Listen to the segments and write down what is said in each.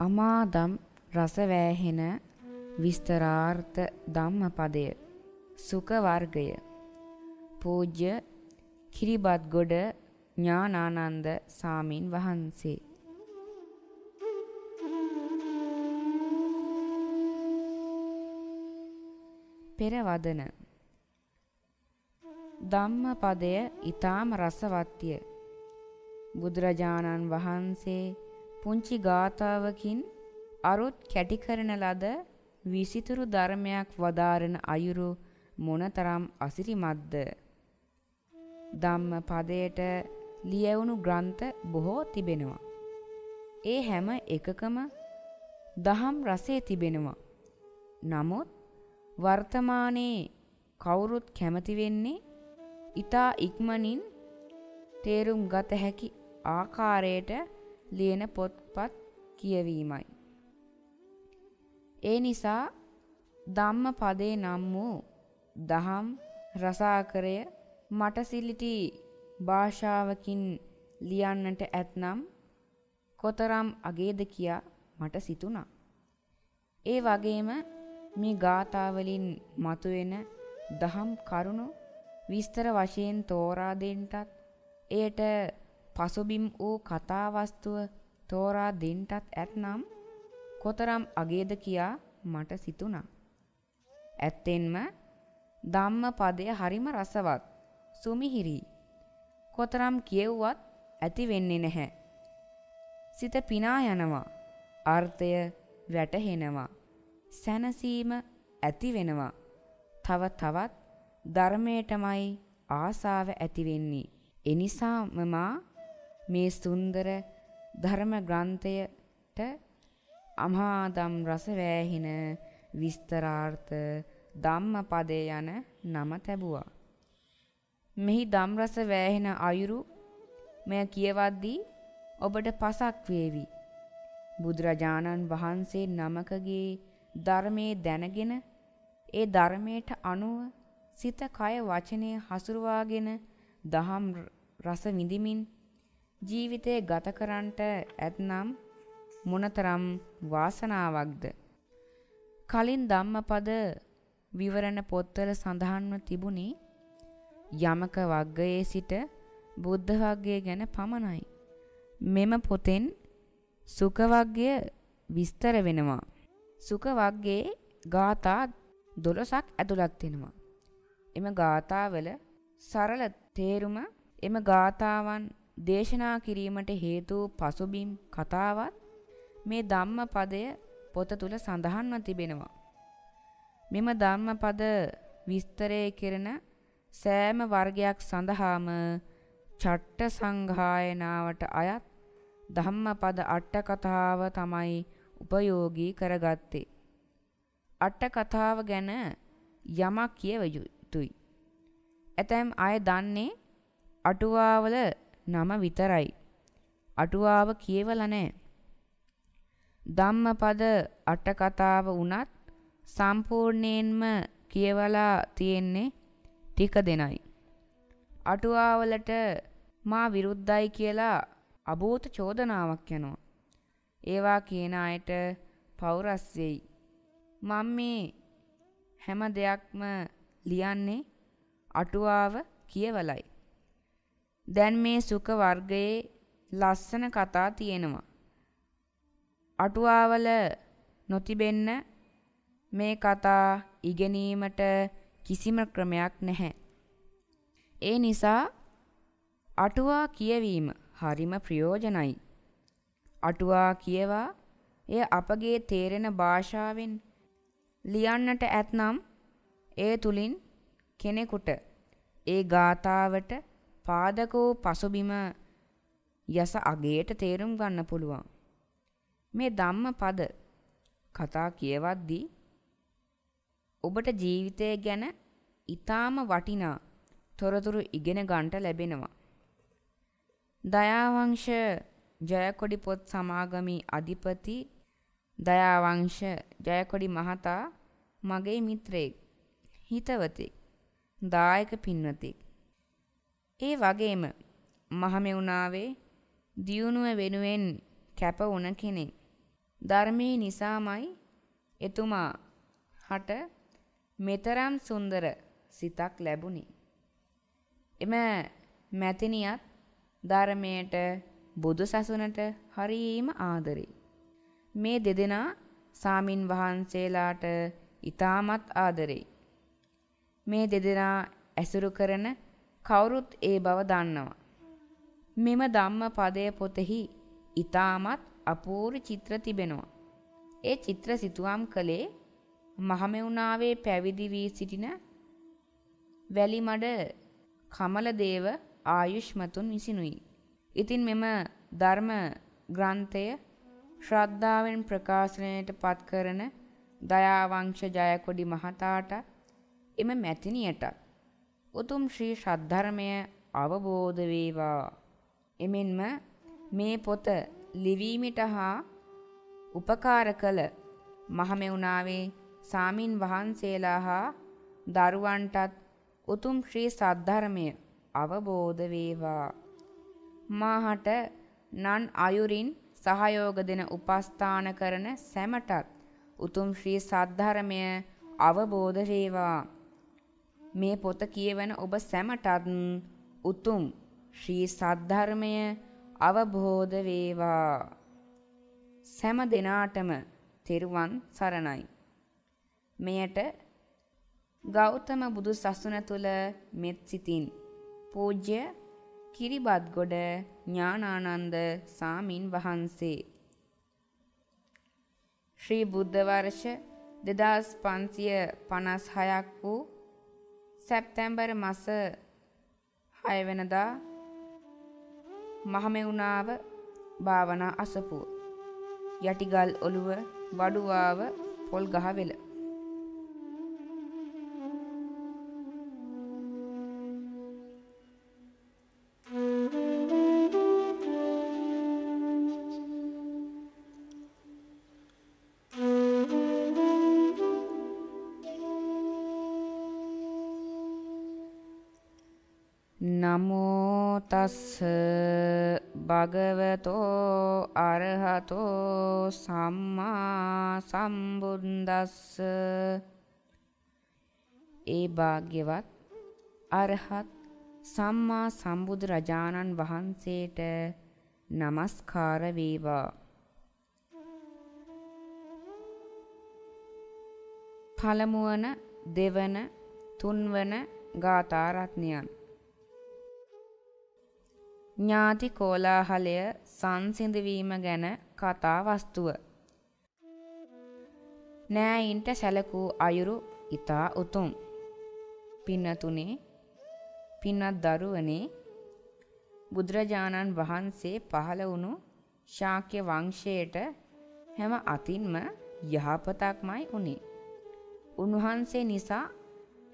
අමාදම් රස වෑහෙන විස්තරාර්ථ ධම්මපදය. සුඛ වර්ගය පූජ්‍ය කිරිබත්ගොඩ ඥානානන්ද සාමින් වහන්සේ. පෙරවදන. ධම්මපදය ඊටාම රසවත්ය. බුදුරජාණන් වහන්සේ පුංචි ගාතාවකින් අරුත් කැටි කරන ලද විසිතුරු ධර්මයක් වදාරන අයුරු මොනතරම් අසිරිමත්ද ධම්ම පදයට ලියවුණු ග්‍රන්ථ බොහෝ තිබෙනවා. ඒ හැම එකකම දහම් රසය තිබෙනවා. නමුත් වර්තමානයේ කවුරුත් කැමති වෙන්නේ ඊතා ඉක්මනින් තේරුම් ගත හැකි ආකාරයට ලියන පොත්පත් කියවීමයි. ඒ නිසා ධම්මපදේ නම් වූ දහම් රසාකරය මට සිලිටි භාෂාවකින් ලියන්නට ඇත්නම් කොතරම් අගේද කියා මට සිතුණා. ඒ වගේම මේ ගාථාවලින් මතුවෙන දහම් කරුණු විස්තර වශයෙන් තෝරා දෙන්නටත් එයට පසුබිම් වූ කතාවස්තුව තෝරා දෙන්නටත් ඇත්නම් කොතරම් අගේද කියා මට සිතුණා. ඇත්තෙන්ම ධම්ම පදය හරිම රසවත් සුමිහිරි කොතරම් කියෙව්වත් ඇති වෙන්නේ නැහැ. සිත පිනා යනවා අර්ථය වැටහෙනවා සැනසීම ඇති වෙනවා තව තවත් ධර්මයටමයි ආසාව ඇති වෙන්නේ එනිසාම මා මේ සුන්දර ධර්ම ග්‍රන්ථයට අමහාදම් රස වෑහින විස්තරාර්ථ ධම්මපදේ යන නම තැබුවා. මෙහි ධම් රස වෑහෙන අයුරු මෙය කියවද්දී ඔබට පසක් වේවි. බුදුරජාණන් වහන්සේ නමකගේ ධර්මයේ දැනගෙන ඒ ධර්මයට අනුව සිත කය වචනය හසුරුවාගෙන දහම් රස විඳිමින් ජීවිතය ගත කරන්නට ඇතනම් මොනතරම් වාසනාවක්ද කලින් ධම්මපද විවරණ පොත්වල සඳහන්ව තිබුණේ යමක වග්ගයේ සිට බුද්ධ වග්ගය ගැන පමණයි. මෙම පොතෙන් සුඛ වග්ගය විස්තර වෙනවා. සුඛ වග්ගයේ ගාථා 12ක් ඇතුළත් වෙනවා. එම ගාථාවල සරල තේරුම එම ගාථාවන් දේශනා කිරීමට හේතු පසුබිම් කතාවත් මේ ධම්මපදය පොත තුල සඳහන්ව තිබෙනවා. මෙම ධම්මපද විස්තරය කෙරෙන සෑම වර්ගයක් සඳහාම චට්ට සංඝායනාවට අයත් ධම්මපද අට කතාව තමයි උපයෝගී කරගත්තේ. අට කතාව ගැන යමක් කියව යුතුයි. ඇතැම් අය දන්නේ අටුවාවල නම විතරයි. අටුවාව කියවලා නැහැ. ධම්මපද අට කතාව වුණත් සම්පූර්ණයෙන්ම කියවලා තියෙන්නේ ටික දෙනයි. අටුවාවලට මා විරුද්ධයි කියලා අභූත චෝදනාවක් යනවා. ඒවා කියන අයට පෞරස් වෙයි. මම මේ හැම දෙයක්ම ලියන්නේ අටුවාව කියවලයි. දැන් මේ සුඛ වර්ගයේ ලස්සන කතා තියෙනවා. අටුවාවල නොතිබෙන්න මේ කතා ඉගෙනීමට කිසිම ක්‍රමයක් නැහැ. ඒ නිසා අටුවා කියවීම හරිම ප්‍රයෝජනයි. අටුවා කියවා එය අපගේ තේරෙන භාෂාවෙන් ලියන්නට ඇත්නම් ඒ තුලින් කෙනෙකුට ඒ ගාතාවට පාදක වූ පසුබිම යස අගේට තේරුම් ගන්න පුළුවන්. මේ ධම්ම පද කතා කියවද්දී ඔබට ජීවිතය ගැන ඊටාම වටිනා තොරතුරු ඉගෙන ගන්නට ලැබෙනවා. දයාවංශ ජයකොඩි පොත් සමාගමේ අධිපති දයාවංශ ජයකොඩි මහතා මගේ මිත්‍රයෙක් හිතවතෙක් දායක පින්වතෙක් ඒ වගේම මහමෙවුනාවේ දියුණුව වෙනුවෙන් කැප වුණ කෙනෙක් ධර්මයේ නිසාමයි එතුමා හට මෙතරම් සුන්දර සිතක් ලැබුණි. එම මැතිනියත් ධර්මයට බුදු සසුනට හරීම ආදරේ. මේ දෙදෙනා සාමින් වහන්සේලාට ඊටමත් ආදරේ. මේ දෙදෙනා ඇසුරු කරන කවුරුත් ඒ බව දන්නවා. මෙම ධම්ම පදය පොතෙහි ඊටමත් අපූර්ව චිත්‍ර තිබෙනවා. ඒ චිත්‍ර සිතුවම් කළේ මහමෙවුනාවේ පැවිදි වී සිටින වැලිමඩ කමලදේව ආයුෂ්මතුන් විසිනුයි. ඉතින් මෙම ධර්ම ග්‍රන්ථය ශ්‍රද්ධාවෙන් ප්‍රකාශනයට පත් කරන දයාවංශ ජයකොඩි මහතාට එම මැතිනියට උතුම් ශ්‍රී ශ්‍රද්ධර්මය අවබෝධ වේවා. එමෙන්ම මේ පොත ලිවීමට හා උපකාර කළ මහමෙවුනාවේ සාමින් වහන්සේලා හා දරුවන්ටත් උතුම් ශ්‍රී සද්ධර්මය අවබෝධ වේවා. මාහට නන් අයුරින් සහයෝග දෙන උපස්ථාන කරන සැමටත් උතුම් ශ්‍රී සද්ධර්මය අවබෝධ වේවා. මේ පොත කියවන ඔබ සැමටත් උතුම් ශ්‍රී සද්ධර්මය අවබෝධ වේවා. සෑම දෙනාටම තෙරුවන් සරණයි. මෙයට ගෞතම බුදු සසුන තුළ මෙත් සිතින් පූජ්‍ය කිරිබත්ගොඩ ඥානානන්ද සාමින් වහන්සේ ශ්‍රී බුද්ධ වර්ෂ 2556ක් වූ සැප්තැම්බර් මාස 6 වෙනිදා මහමෙවුනාව භාවනා අසපුව. යටිගල් ඔළුව වඩුවාව පොල් ගහවෙල. තස්ස භගවතෝ අරහතෝ සම්මා සම්බුද්දස්ස. ඒ භාග්‍යවත් අරහත් සම්මා සම්බුදු රජාණන් වහන්සේට নমස්කාර වේවා. පළමුවන දෙවන තුන්වන ගාථා රත්නයන්. ඥාති කෝලාහලය සංසිඳවීම ගැන කතා වස්තුව. නෑයින්ට සැලකූ අයුරු ඊතා උතුම්. පින්නතුනේ පින්නත් දරුවනේ බුදුරජාණන් වහන්සේ පහළ වුණු ශාක්‍ය වංශයට හැම අතින්ම යහපතක්මයි උනේ. උන්වහන්සේ නිසා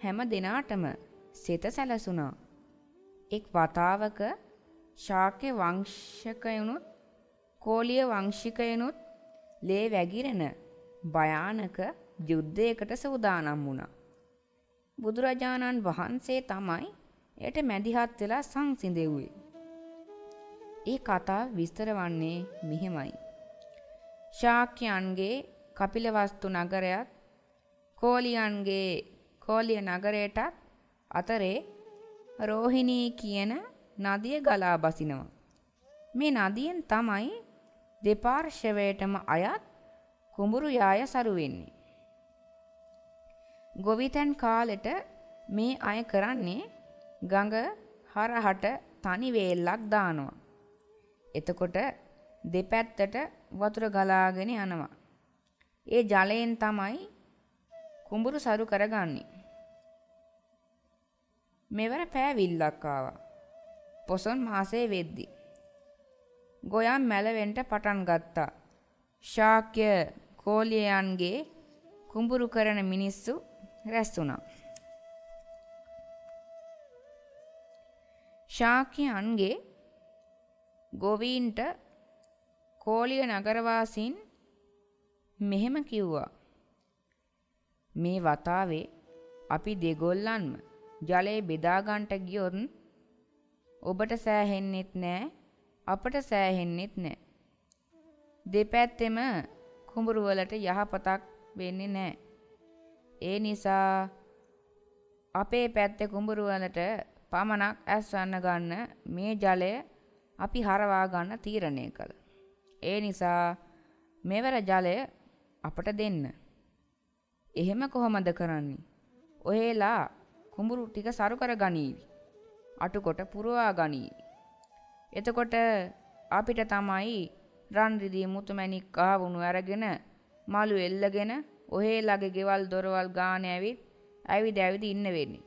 හැම දිනාටම සිත සැලසුණා. එක් වතාවක ශාක්‍ය වංශකයනුත් කෝලිය වංශිකයනුත් ලේ වැගිරෙන භයානක යුද්ධයකට සූදානම් වුණා. බුදුරජාණන් වහන්සේ තමයි එයට මැදිහත් වෙලා සංසිඳෙව්වේ. ඒ කතාව විස්තර වන්නේ මෙහෙමයි. ශාක්‍යයන්ගේ කපිලවස්තු නගරයත් කෝලියන්ගේ කෝලිය නගරයටත් අතරේ රෝහිණී කියන නදිය ගලා බසිනවා. මේ නදියෙන් තමයි දෙපාර්ශවයටම අයත් කුඹුරු යාය සරු වෙන්නේ. ගොවිතැන් කාලෙට මේ අය කරන්නේ ගඟ හරහට තනි වේල්ලක් දානවා. එතකොට දෙපැත්තට වතුර ගලාගෙන යනවා. ඒ ජලයෙන් තමයි කුඹුරු සරු කරගන්නේ. මෙවර පෑවිල්ලක් ආවා. පොසොන් මාසයේ වෙද්දි. ගොයම් මැලවෙන්ට පටන් ගත්තා. ශාක්‍ය කෝලියයන්ගේ කුඹුරු කරන මිනිස්සු රැස් වුණා. ශාක්‍යයන්ගේ ගොවීන්ට කෝලිය නගරවාසීන් මෙහෙම කිව්වා. මේ වතාවේ අපි දෙගොල්ලන්ම ජලය බෙදාගන්ට ගියොත් ඔබට සෑහෙන්නෙත් නෑ අපට සෑහෙන්නෙත් නෑ. දෙපැත්තෙම කුඹුරු වලට යහපතක් වෙන්නේ නැහැ. ඒ නිසා අපේ පැත්තේ කුඹුරු වලට පමණක් ඇස්වන්න ගන්න මේ ජලය අපි හරවා ගන්න තීරණය කළා. ඒ නිසා මෙවර ජලය අපට දෙන්න. එහෙම කොහොමද කරන්නේ? ඔහෙලා කුඹුරු ටික සරු කර ගනීවි. අටුකොට පුරවා ගනීවි. එතකොට අපිට තමයි රන් රිදී මුතුමැණික් ආවුණු අරගෙන මලු එල්ලගෙන ඔහෙලාගේ ගෙවල් දොරවල් ගාන ඇවිත් ඇවිද ඇවිද ඉන්න වෙන්නේ.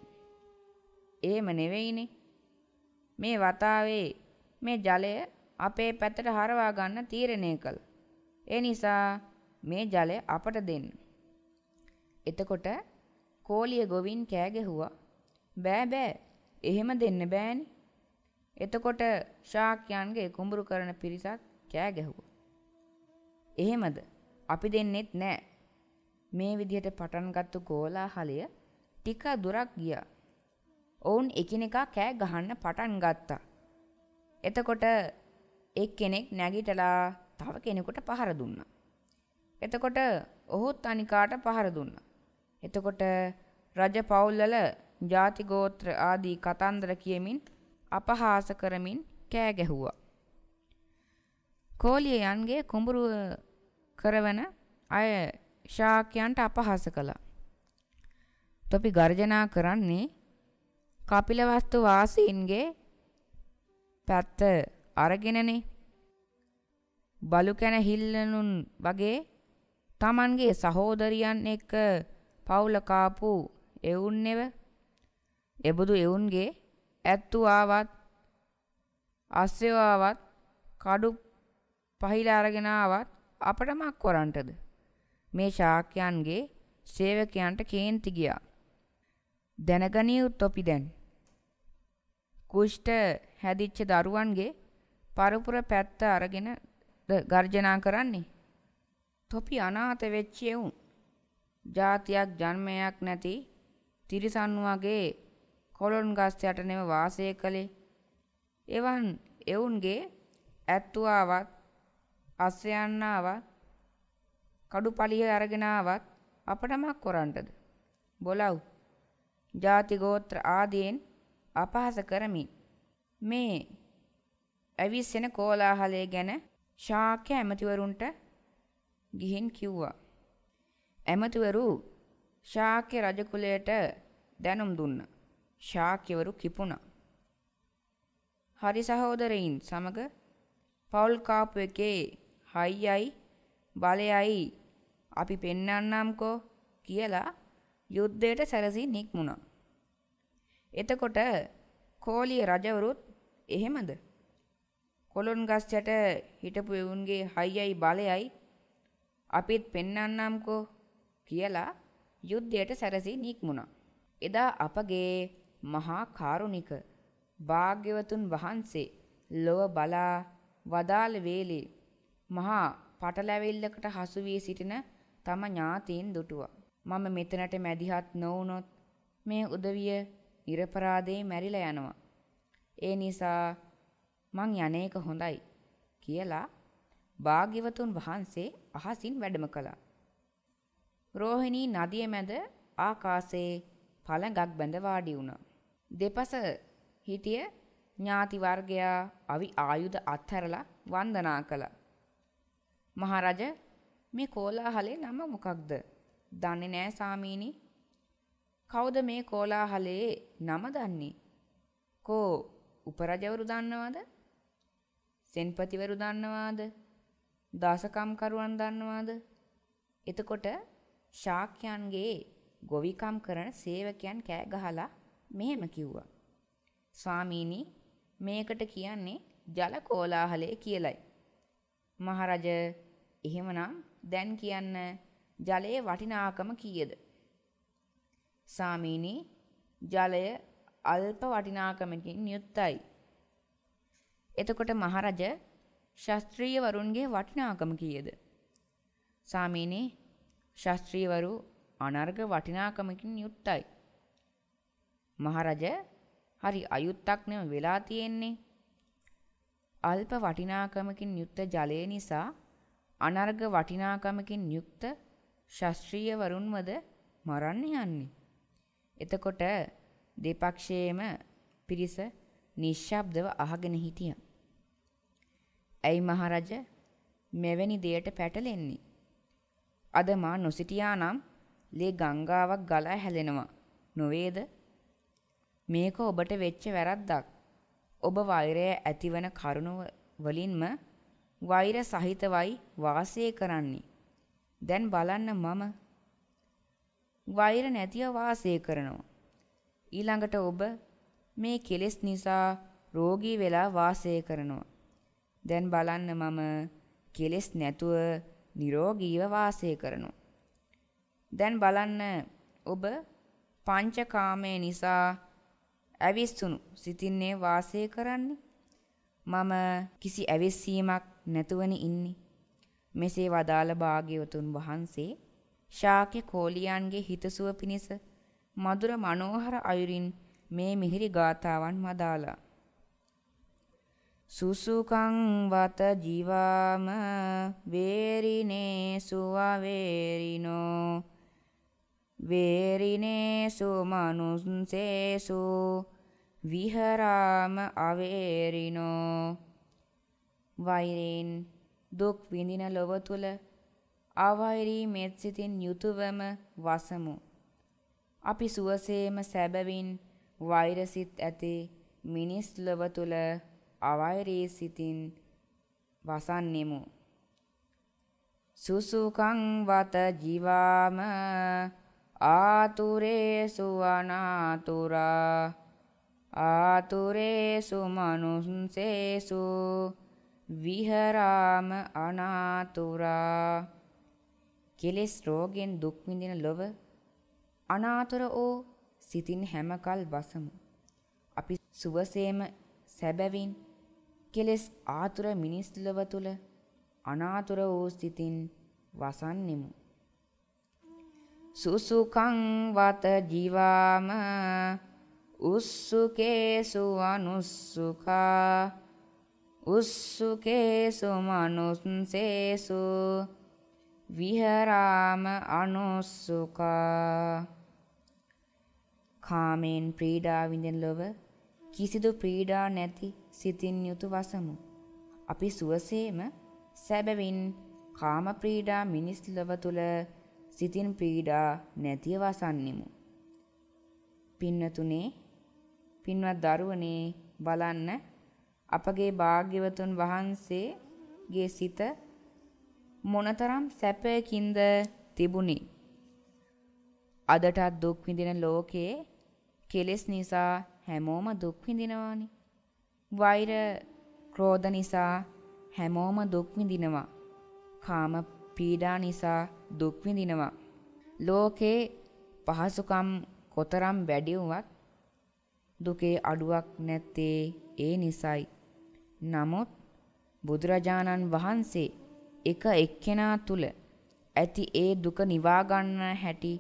එහෙම නෙවෙයිනේ. මේ වතාවේ මේ ජලය අපේ පැත්තට හරවා ගන්න තීරණය කළා. ඒ නිසා මේ ජලය අපට දෙන්න. එතකොට කෝලිය ගොවින් කෑ ගැහුවා. බෑ බෑ. එහෙම දෙන්න බෑනේ. එතකොට ශාක්‍යයන්ගේ කුඹුරු කරන පිරිසත් කෑ ගැහුවා. එහෙමද? අපි දෙන්නෙත් නෑ. මේ විදිහට පටන් ගත්තු ගෝලාහලය ටික දුරක් ගියා. ඔවුන් එකිනෙකා කෑ ගහන්න පටන් ගත්තා. එතකොට එක්කෙනෙක් නැගිටලා තව කෙනෙකුට පහර දුන්නා. එතකොට ඔහුත් අනිකාට පහර දුන්නා. එතකොට රජ පවුල්වල ಜಾති ගෝත්‍ර ආදී කතන්දර කියමින් අපහාස කරමින් කෑ ගැහුවා. කෝලියයන්ගේ කුඹුරුව කරවන අය ශාක්‍යයන්ට අපහාස කළා. තොපි ගර්ජනා කරන්නේ කපිලවස්තු වාසීන්ගේ පැත්ත අරගෙනනේ බලු කැන හිල්ලනුන් වගේ තමන්ගේ සහෝදරියන් එක්ක පවුල කාපු එවුන්නෙව එබඳු එවුන්ගේ ඇත්තු ආවත් අස්සෙව ආවත් කඩු පහිලා අරගෙන ආවත් අපට මක් කරන්නටද මේ ශාක්‍යයන්ගේ සේවකයන්ට කේන්ති ගියා. දැනගනියුත් ඔපි දැන්. කුෂ්ඨ හැදිච්ච දරුවන්ගේ පරපුර පැත්ත අරගෙන ගර්ජනා කරන්නේ? තොපි අනාථ වෙච්ච එවුන්. ජාතියක් ජන්මයක් නැති තිරිසන් වගේ කොළොන් ගස් යට නෙව වාසය කළේ එවන් එවුන්ගේ ඇත්තුවාවත් අස්සයන්නාවත් කඩු පලිය අරගෙන ආවත් අපට මක් කරන්නටද බොලව් ජාති ගෝත්‍ර ආදීන් අපහාස කරමින් මේ ඇවිස්සෙන කෝලාහලය ගැන ශාක්‍ය ඇමතිවරුන්ට ගිහින් කිව්වා. ඇමතිවරු ශාක්‍ය රජකුලයට දැනුම් දුන්න. ශාක්‍යවරු කිපුණා. හරි සහෝදරයින් සමග පවුල් කාපු එකේ හයියයි බලයයි අපි පෙන්නන්නම්කෝ කියලා යුද්ධයට සැරසී නික්මුණා. එතකොට කෝලිය රජවරුත් එහෙමද? කොළොන් ගස් යට හිටපු එවුන්ගේ හයියයි බලයයි අපිත් පෙන්නන්නම්කෝ කියලා යුද්ධයට සැරසී නික්මුණා. එදා අපගේ මහා කාරුණික භාග්‍යවතුන් වහන්සේ ලොව බලා වදාළ වේලේ මහා පටලැවිල්ලකට හසු වී සිටින තම ඥාතීන් දුටුවා. මම මෙතනට මැදිහත් නොවුනොත් මේ උදවිය නිරපරාදේ මැරිලා යනවා. ඒ නිසා මං යන්නේක හොඳයි කියලා භාග්‍යවතුන් වහන්සේ අහසින් වැඩම කළා. රෝහිණී නදිය මැද ආකාශයේ පළඟක් බැඳ වාඩි වුණා. දෙපස හිටිය ඥාති වර්ගයා අවි ආයුධ අත්හැරලා වන්දනා කළා. මහරජ මේ කෝලාහලේ නම මොකක්ද? දන්නේ නෑ සාමීනි. කවුද මේ කෝලාහලේ නම දන්නේ? කෝ උපරජවරු දන්නවද? සෙන්පතිවරු දන්නවාද? දාසකම්කරුවන් දන්නවාද? එතකොට ශාක්‍යයන්ගේ ගොවිකම් කරන සේවකයන් කෑ ගහලා මෙහෙම කිව්වා. ස්වාමීනි මේකට කියන්නේ ජල කෝලාහලය කියලයි. මහරජ එහෙමනම් දැන් කියන්න ජලයේ වටිනාකම කීයද? සාමීනි ජලය අල්ප වටිනාකමකින් යුක්තයි. එතකොට මහරජ ශාස්ත්‍රීය වරුන්ගේ වටිනාකම කීයද? සාමීනි ශාස්ත්‍රීයවරු අනර්ග වටිනාකමකින් යුක්තයි. මහරජ හරි අයුත්තක් නෙම වෙලා තියෙන්නේ. අල්ප වටිනාකමකින් යුක්ත ජලය නිසා අනර්ග වටිනාකමකින් යුක්ත ශාස්ත්‍රීය වරුන්වද මරන්න යන්නේ. එතකොට දෙපක්ෂයේම පිරිස නිශ්ශබ්දව අහගෙන හිටියා. ඇයි මහරජ මෙවැනි දෙයට පැටලෙන්නේ? අද මා නොසිටියා නම් ලේ ගංගාවක් ගලා හැලෙනවා නොවේද? මේක ඔබට වෙච්ච වැරද්දක්. ඔබ වෛරය ඇතිවන කරුණ වලින්ම වෛර සහිතවයි වාසය කරන්නේ. දැන් බලන්න මම වෛර නැතිව වාසය කරනවා. ඊළඟට ඔබ මේ කෙලෙස් නිසා රෝගී වෙලා වාසය කරනවා. දැන් බලන්න මම කෙලෙස් නැතුව නිරෝගීව වාසය කරනවා. දැන් බලන්න ඔබ පංචකාමය නිසා ඇවිස්සුණු සිතින්නේ වාසය කරන්නේ. මම කිසි ඇවිස්සීමක් නැතුවනි ඉන්නේ. මෙසේ වදාළ භාග්‍යවතුන් වහන්සේ ශාක්‍ය කෝලියන්ගේ හිතසුව පිණිස මధుර මනෝහර අයුරින් මේ මිහිරි ගාථාවන් මදාලා. සුසුකං වත ජීවාම වේරිනේ සුවවේරිනෝ වේරිනේසු මනුස්සේසු විහරාම අවේරිනෝ. වෛරෙන් දුක් විඳින ලොව තුල අවෛරී මෙත් සිතින් යුතුයවම වසමු. අපි සුවසේම සැබවින් වෛරසිත ඇති මිනිස් ලොව තුල අවෛරී සිතින් වසන්නෙමු. සුසුකං වත ජීවාම ආතුරේසු අනාතුරා ආතුරේසු මනුස්සේසු විහරාම අනාතුරා. කෙලෙස් රෝගෙන් දුක් විඳින ලොව අනාතුර ඕ සිතින් හැමකල් වසමු. අපි සුවසේම සැබවින් කෙලෙස් ආතුර මිනිස් ලොව තුල අනාතුර වූ සිතින් වසන්නෙමු. සුසුකං වත ජීවාම උස්සුකේසු අනුස්සුකා උස්සුකේසු මනුස්සේසු විහරාම අනුස්සුකා. කාමෙන් ප්‍රීඩා විඳින ලොව කිසිදු ප්‍රීඩා නැති සිතින් යුතු වසමු. අපි සුවසේම සැබවින් කාම ප්‍රීඩා මිනිස් ලොව තුල සිතින් පීඩා නැතිව වසන්නෙමු. පින්නතුනේ පින්වත් දරුවනේ බලන්න අපගේ භාග්‍යවතුන් වහන්සේගේ සිත මොනතරම් සැපයකින්ද තිබුණේ. අදටත් දුක් විඳින ලෝකයේ කෙලෙස් නිසා හැමෝම දුක් විඳිනවානේ. වෛර ක්‍රෝධ නිසා හැමෝම දුක් විඳිනවා. කාම පීඩා නිසා දුක් විඳිනවා. ලෝකේ පහසුකම් කොතරම් වැඩි වුවත් දුකේ අඩුවක් නැත්තේ ඒ නිසයි. නමුත් බුදුරජාණන් වහන්සේ එක එක්කෙනා තුල ඇති ඒ දුක නිවා ගන්න හැටි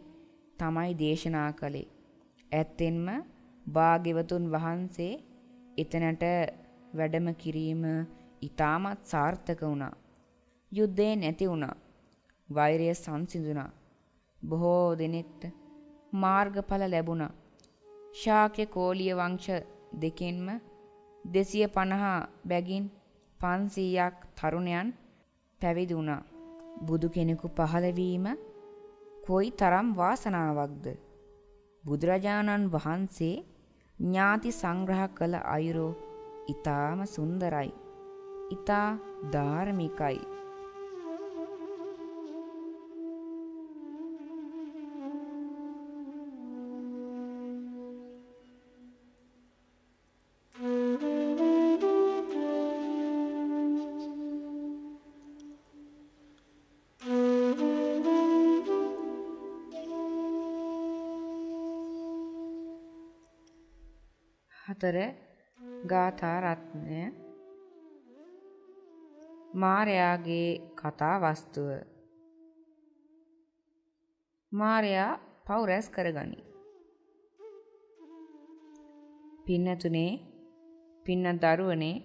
තමයි දේශනා කළේ. ඇත්තෙන්ම භාග්‍යවතුන් වහන්සේ එතනට වැඩම කිරීම ඊටමත් සාර්ථක වුණා. යුද්ධේ නැති වුණා. වෛරය සංසිඳුණා. බොහෝ දෙනෙක්ට මාර්ගඵල ලැබුණා. ශාක්‍ය කෝලිය වංශ දෙකෙන්ම 250 බැගින් 500ක් තරුණයන් පැවිදි වුණා. බුදු කෙනෙකු පහළ වීම කොයි තරම් වාසනාවක්ද? බුදුරජාණන් වහන්සේ ඥාති සංග්‍රහ කළ අයුරු ඊටාම සුන්දරයි. ඊටා ධාර්මිකයි. හතර ගාථා රත්නය මාරයාගේ කතා වස්තුව මාරයා පව් රැස් කරගනි. පින්නතුනේ පින්න දරුවනේ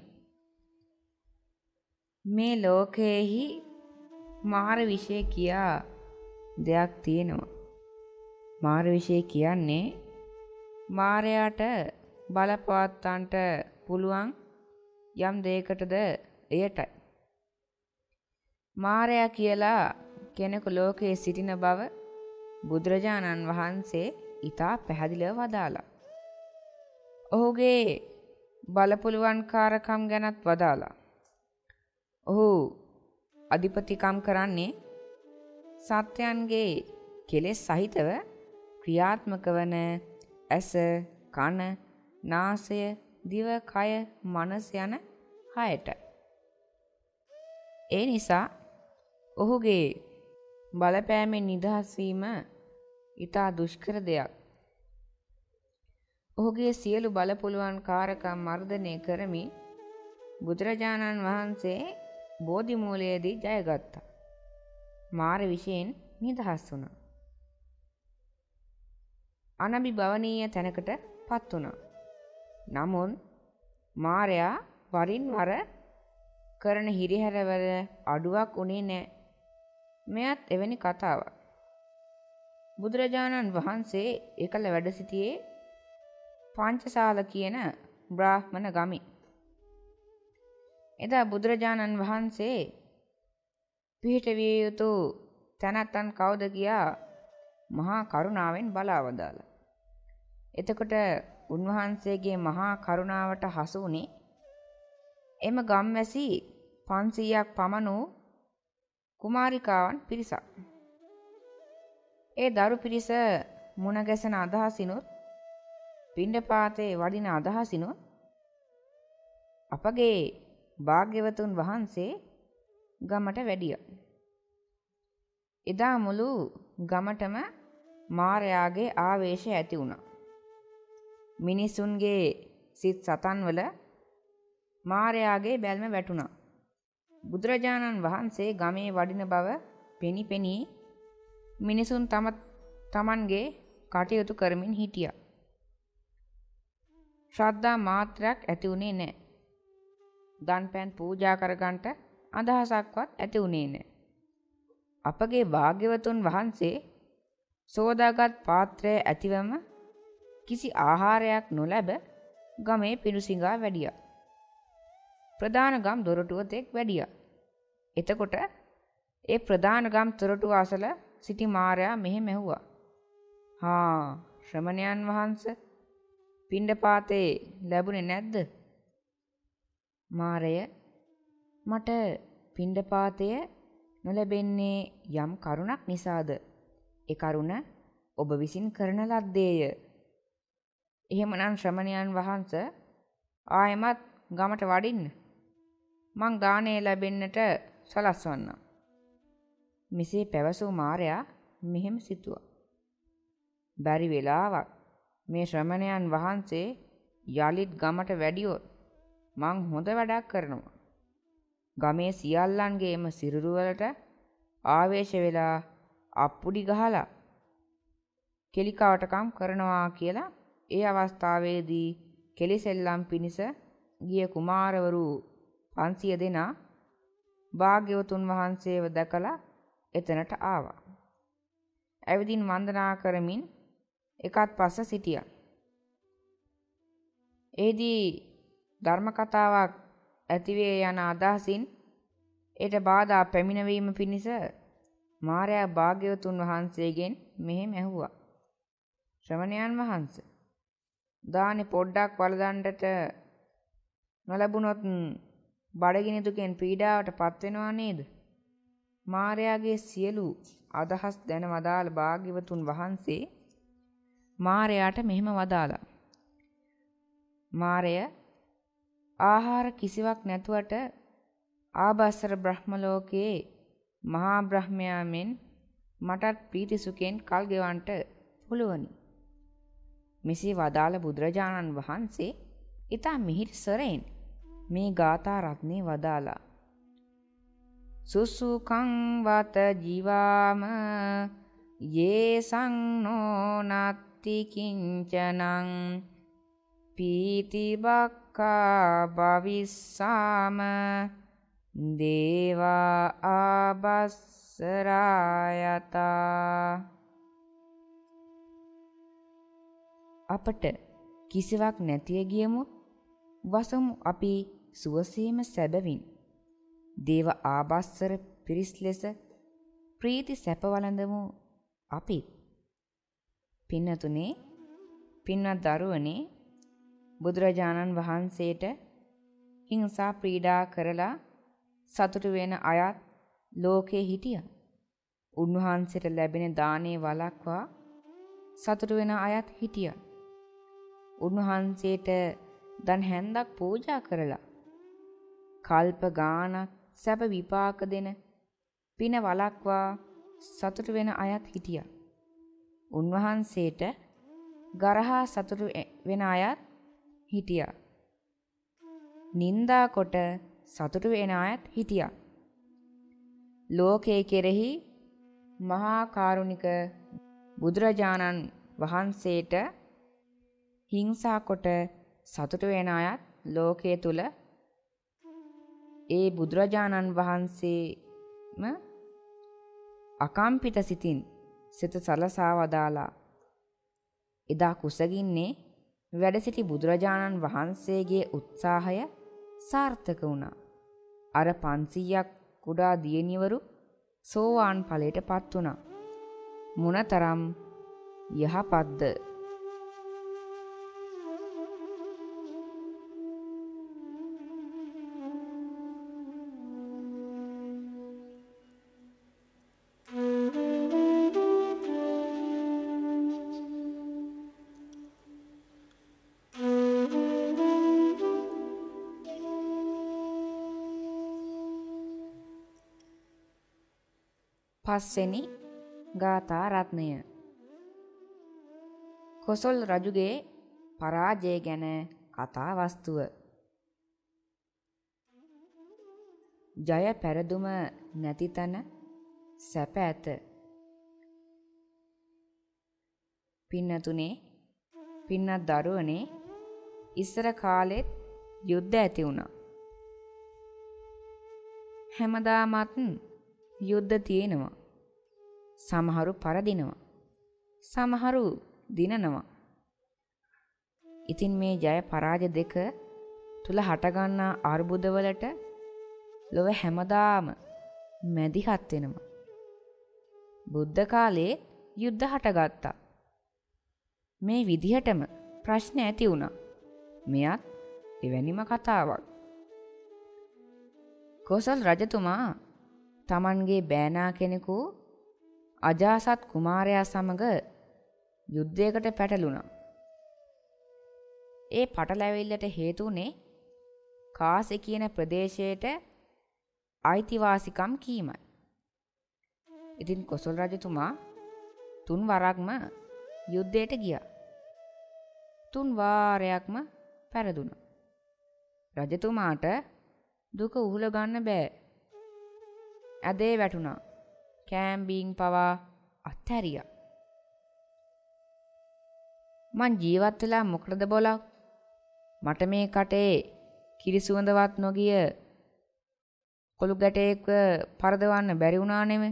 මේ ලෝකයෙහි මාර විෂය කියා දෙයක් තියෙනවා. මාර විෂය කියන්නේ මාරයාට බලපවත්තන්ට පුළුවන් යම් දෙයකටද එයටයි. මාරයා කියලා කෙනෙකු ලෝකයේ සිටින බව බුදුරජාණන් වහන්සේ ඊතා පැහැදිලිව වදාලා. ඔහුගේ බලපුළුවන්කාරකම් ගැනත් වදාලා. ඔහු අධිපතිකම් කරන්නේ සත්‍යයන්ගේ කෙලෙස් සහිතව ක්‍රියාත්මක වන ඇස කන නාසය දිව කය මනස යන හයට. ඒ නිසා ඔහුගේ බලපෑමෙන් නිදහස් වීම ඊටා දුෂ්කර දෙයක්. ඔහුගේ සියලු බලපුලුවන් කාරකම් මර්ධනය කරමින් බුදුරජාණන් වහන්සේ බෝධි මූලයේදී ජයගත්තා. මාර විශයෙන් නිදහස් වුණා. අනබි භවනීය තැනකට පත් වුණා. නමුත් මාරයා වරින් වර කරන හිරිහැරවල අඩුවක් උනේ නෑ. මෙයත් එවැනි කතාවක්. බුදුරජාණන් වහන්සේ එකල වැඩ සිටියේ පංචසාල කියන බ්‍රාහ්මණ ගමි. එදා බුදුරජාණන් වහන්සේ පිහිට විය යුතු තැනැත්තන් කවුද කියා මහා කරුණාවෙන් බලාවදාළ. එතකොට උන්වහන්සේගේ මහා කරුණාවට හසු වුණේ එම ගම්වැසි පන්සීයක් පමණ වූ කුමාරිකාවන් පිරිසක්. ඒ දරු පිරිස මුණගැසෙන අදහසිනුත් පිණ්ඩපාතේ වඩින අදහසිනුත් අපගේ භාග්‍යවතුන් වහන්සේ ගමට වැඩිය. එදා මුළු ගමටම මාරයාගේ ආවේශය ඇති වුණා. මිනිසුන්ගේ සිත් සතන්වල මාරයාගේ බැල්ම වැටුණා. බුදුරජාණන් වහන්සේ ගමේ වඩින බව පෙනි පෙනී මිනිසුන් තම තමන්ගේ කටයුතු කරමින් හිටියා. ශ්‍රද්ධා මාත්‍රයක් ඇති වුණේ නැහැ. දන් පෑන් පූජා කරගන්නට අදහසක්වත් ඇති වුණේ නැහැ. අපගේ භාග්‍යවතුන් වහන්සේ සෝදාගත් පාත්‍රය ඇතිවම කිසි ආහාරයක් නොලැබ ගමේ පිණුසිඟා වැඩියා. ප්‍රධාන ගම් දොරටුව තෙක් වැඩියා. එතකොට ඒ ප්‍රධාන ගම් තොරටුව අසල සිටි මාරයා මෙහෙම ඇහුවා. හා ශ්‍රමණයන් වහන්ස පිණ්ඩපාතේ ලැබුණේ නැද්ද? මාරය මට පිණ්ඩපාතය නොලැබෙන්නේ යම් කරුණක් නිසාද? ඒ කරුණ ඔබ විසින් කරන ලද්දේය. එහෙමනම් ශ්‍රමණයන් වහන්ස ආයමත් ගමට වඩින්න. මං දානය ලැබෙන්නට සලස්වන්නම්. මෙසේ පැවසූ මාරයා මෙහෙම සිතුවා. බැරි වෙලාවක් මේ ශ්‍රමණයන් වහන්සේ යළිත් ගමට වැඩියොත් මං හොඳ වැඩක් කරනවා. ගමේ සියල්ලන්ගේම සිරුරුවලට ආවේශ වෙලා අප්පුඩි ගහලා කෙලිකාවටකම් කරනවා කියලා ඒ අවස්ථාවේදී කෙලිසෙල්ලම් පිණිස ගිය කුමාරවරු පන්සිය දෙනා භාග්‍යවතුන් වහන්සේව දැකලා එතනට ආවා. ඇවිදින් වන්දනා කරමින් එකත් පස්ස සිටියා. එහිදී ධර්ම කතාවක් ඇතිවේ යන අදහසින් ඒට බාධා පැමිණවීම පිණිස මාරයා භාග්‍යවතුන් වහන්සේගෙන් මෙහෙම ඇහුවා. ශ්‍රමණයන් වහන්ස. දානි පොඩ්ඩක් වලදන්ඩට නොලැබුණොත් බඩගිනි දුකෙන් පීඩාවට පත්වෙනවා නේද? මාරයාගේ සියලු අදහස් දැන වදාළ භාග්‍යවතුන් වහන්සේ මාරයාට මෙහෙම වදාලා. මාරය ආහාර කිසිවක් නැතුවට ආබස්සර බ්‍රහ්ම ලෝකයේ මහා බ්‍රහ්මයා මෙන් මටත් ප්‍රීති සුඛෙන් කල් ගෙවන්නට පුළුවනි. මෙසේ වදාළ බුදුරජාණන් වහන්සේ ඊතා මිහිරි සරෙන් මේ ගාථා රත්නේ වදාලා සුසුකං වත ජීවාම යේසං නොනත්ති කිංචනං පීති බක්කා භවිස්සාම දේවා ආබස්සරායතා අපට කිසිවක් නැතිය ගියමු වසමු අපි සුවසේම සැබවින් දේව ආබස්සර පිරිස් ලෙස ප්‍රීති සැප වළඳමු අපිත් පින්නතුනේ පින්වත් දරුවනේ බුදුරජාණන් වහන්සේට හිංසා ප්‍රීඩා කරලා සතුටු වෙන අයත් ලෝකේ හිටියා. උන්වහන්සේට ලැබෙන දානේ වළක්වා සතුටු වෙන අයත් හිටියා. උන්වහන්සේට දන් හැන්දක් පූජා කරලා කල්ප ගානක් සැප විපාක දෙන පින වළක්වා සතුටු වෙන අයත් හිටියා. උන්වහන්සේට ගරහා සතුටු වෙන අයත් හිටියා. නින්දා කොට සතුටු වෙන අයත් හිටියා. ලෝකයේ කෙරෙහි මහා කාරුණික බුදුරජාණන් වහන්සේට හිංසා කොට සතුටු වෙන අයත් ලෝකයේ තුල ඒ බුදුරජාණන් වහන්සේම අකම්පිත සිතින් සිත සලසා වදාලා එදා කුසගින්නේ වැඩ සිටි බුදුරජාණන් වහන්සේගේ උත්සාහය සාර්ථක වුණා. අර 500ක් කුඩා දියණිවරු සෝවාන් ඵලයට පත් වුණා. මොනතරම් යහපත්ද පස්වෙනි ගාථා රත්නය. කොසොල් රජුගේ පරාජය ගැන කතා වස්තුව. ජය පැරදුම නැති තැන සැප ඇත. පින්නතුනේ පින්නත් දරුවනේ ඉස්සර කාලෙත් යුද්ධ ඇති වුණා. හැමදාමත් යුද්ධ තියෙනවා. සමහරු පරදිනවා. සමහරු දිනනවා. ඉතින් මේ ජය පරාජ දෙක තුල හටගන්නා අර්බුදවලට ලොව හැමදාම මැදිහත් වෙනවා. බුද්ධ කාලේ යුද්ධ හටගත්තා. මේ විදිහටම ප්‍රශ්න ඇති වුණා. මෙයත් එවැනිම කතාවක්. කොසල් රජතුමා තමන්ගේ බෑනා කෙනෙකු අජාසත් කුමාරයා සමග යුද්ධයකට පැටලුණා. ඒ පටලැවිල්ලට හේතුනේ කාසි කියන ප්‍රදේශයට අයිතිවාසිකම් කීමයි. ඉතින් කොසල් රජතුමා තුන් වරක්ම යුද්ධයට ගියා. තුන් වාරයක්ම පැරදුනා. රජතුමාට දුක උහුල ගන්න බෑ. ඇදේ වැටුණා. කෑම්බීන් පවා අත්හැරියා. මං ජීවත් වෙලා මොකටද බොලක්? මට මේ කටේ කිරිසුවඳවත් නොගිය කොළු ගැටේක පරදවන්න බැරි වුණා නෙමෙ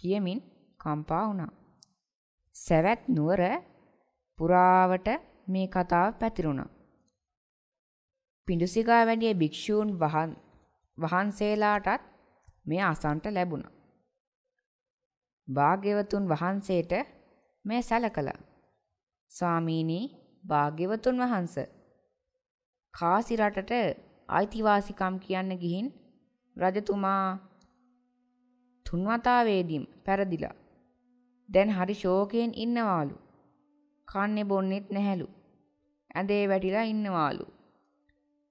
කියමින් කම්පා වුණා. සැවැත් නුවර පුරාවට මේ කතාව පැතිරුණා. පිඬුසිඟා වැනිය භික්ෂූන් වහන්සේලාටත් මෙය අසන්ට ලැබුණා. භාග්‍යවතුන් වහන්සේට මේ සැලකලා. ස්වාමීනි භාග්‍යවතුන් වහන්ස කාසි රටට අයිතිවාසිකම් කියන්න ගිහින් රජතුමා තුන්වතාවේදීම් පැරදිලා. දැන් හරි ශෝකයෙන් ඉන්නවාලු. කන්නේ බොන්නෙත් නැහැලු. ඇඳේ වැටිලා ඉන්නවාලු.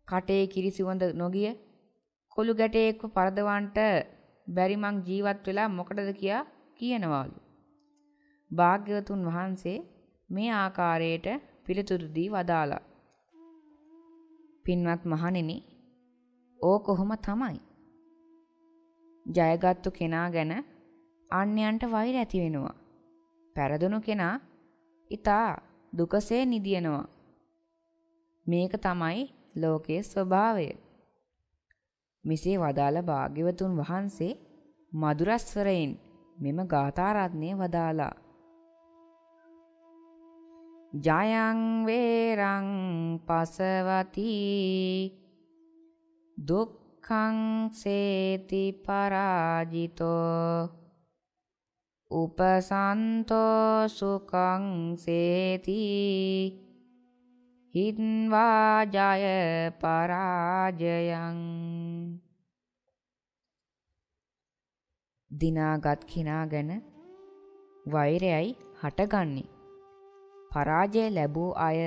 කටේ කිරිසිවඳ නොගිය කොළු ගැටේක්ව පරදවන්ට බැරි මං ජීවත් වෙලා මොකටද කියා කියනවාලු. භාග්‍යවතුන් වහන්සේ මේ ආකාරයට පිළිතුරු දී වදාලා. පින්වත් මහණෙනි, ඕ කොහොම තමයි. ජයගත්තු කෙනා ගැන අන්‍යයන්ට වෛර ඇති වෙනවා. පෙරදුණු කෙනා ඊතා දුකසේ නිදියනවා. මේක තමයි ලෝකයේ ස්වභාවය. මෙසේ වදාළ භාග්‍යවතුන් වහන්සේ මధుරස්වරයෙන් මෙම ගාථාරත්නය වදාලා ජයං වේරං පසවති දුක්ඛං සේති පරාජිතෝ උපසන්තෝ සුඛං සේති හින්වා ජය පරාජයං. දිනාගත් කිනා ගැන වෛරයයි හටගන්නේ. පරාජය ලැබූ අය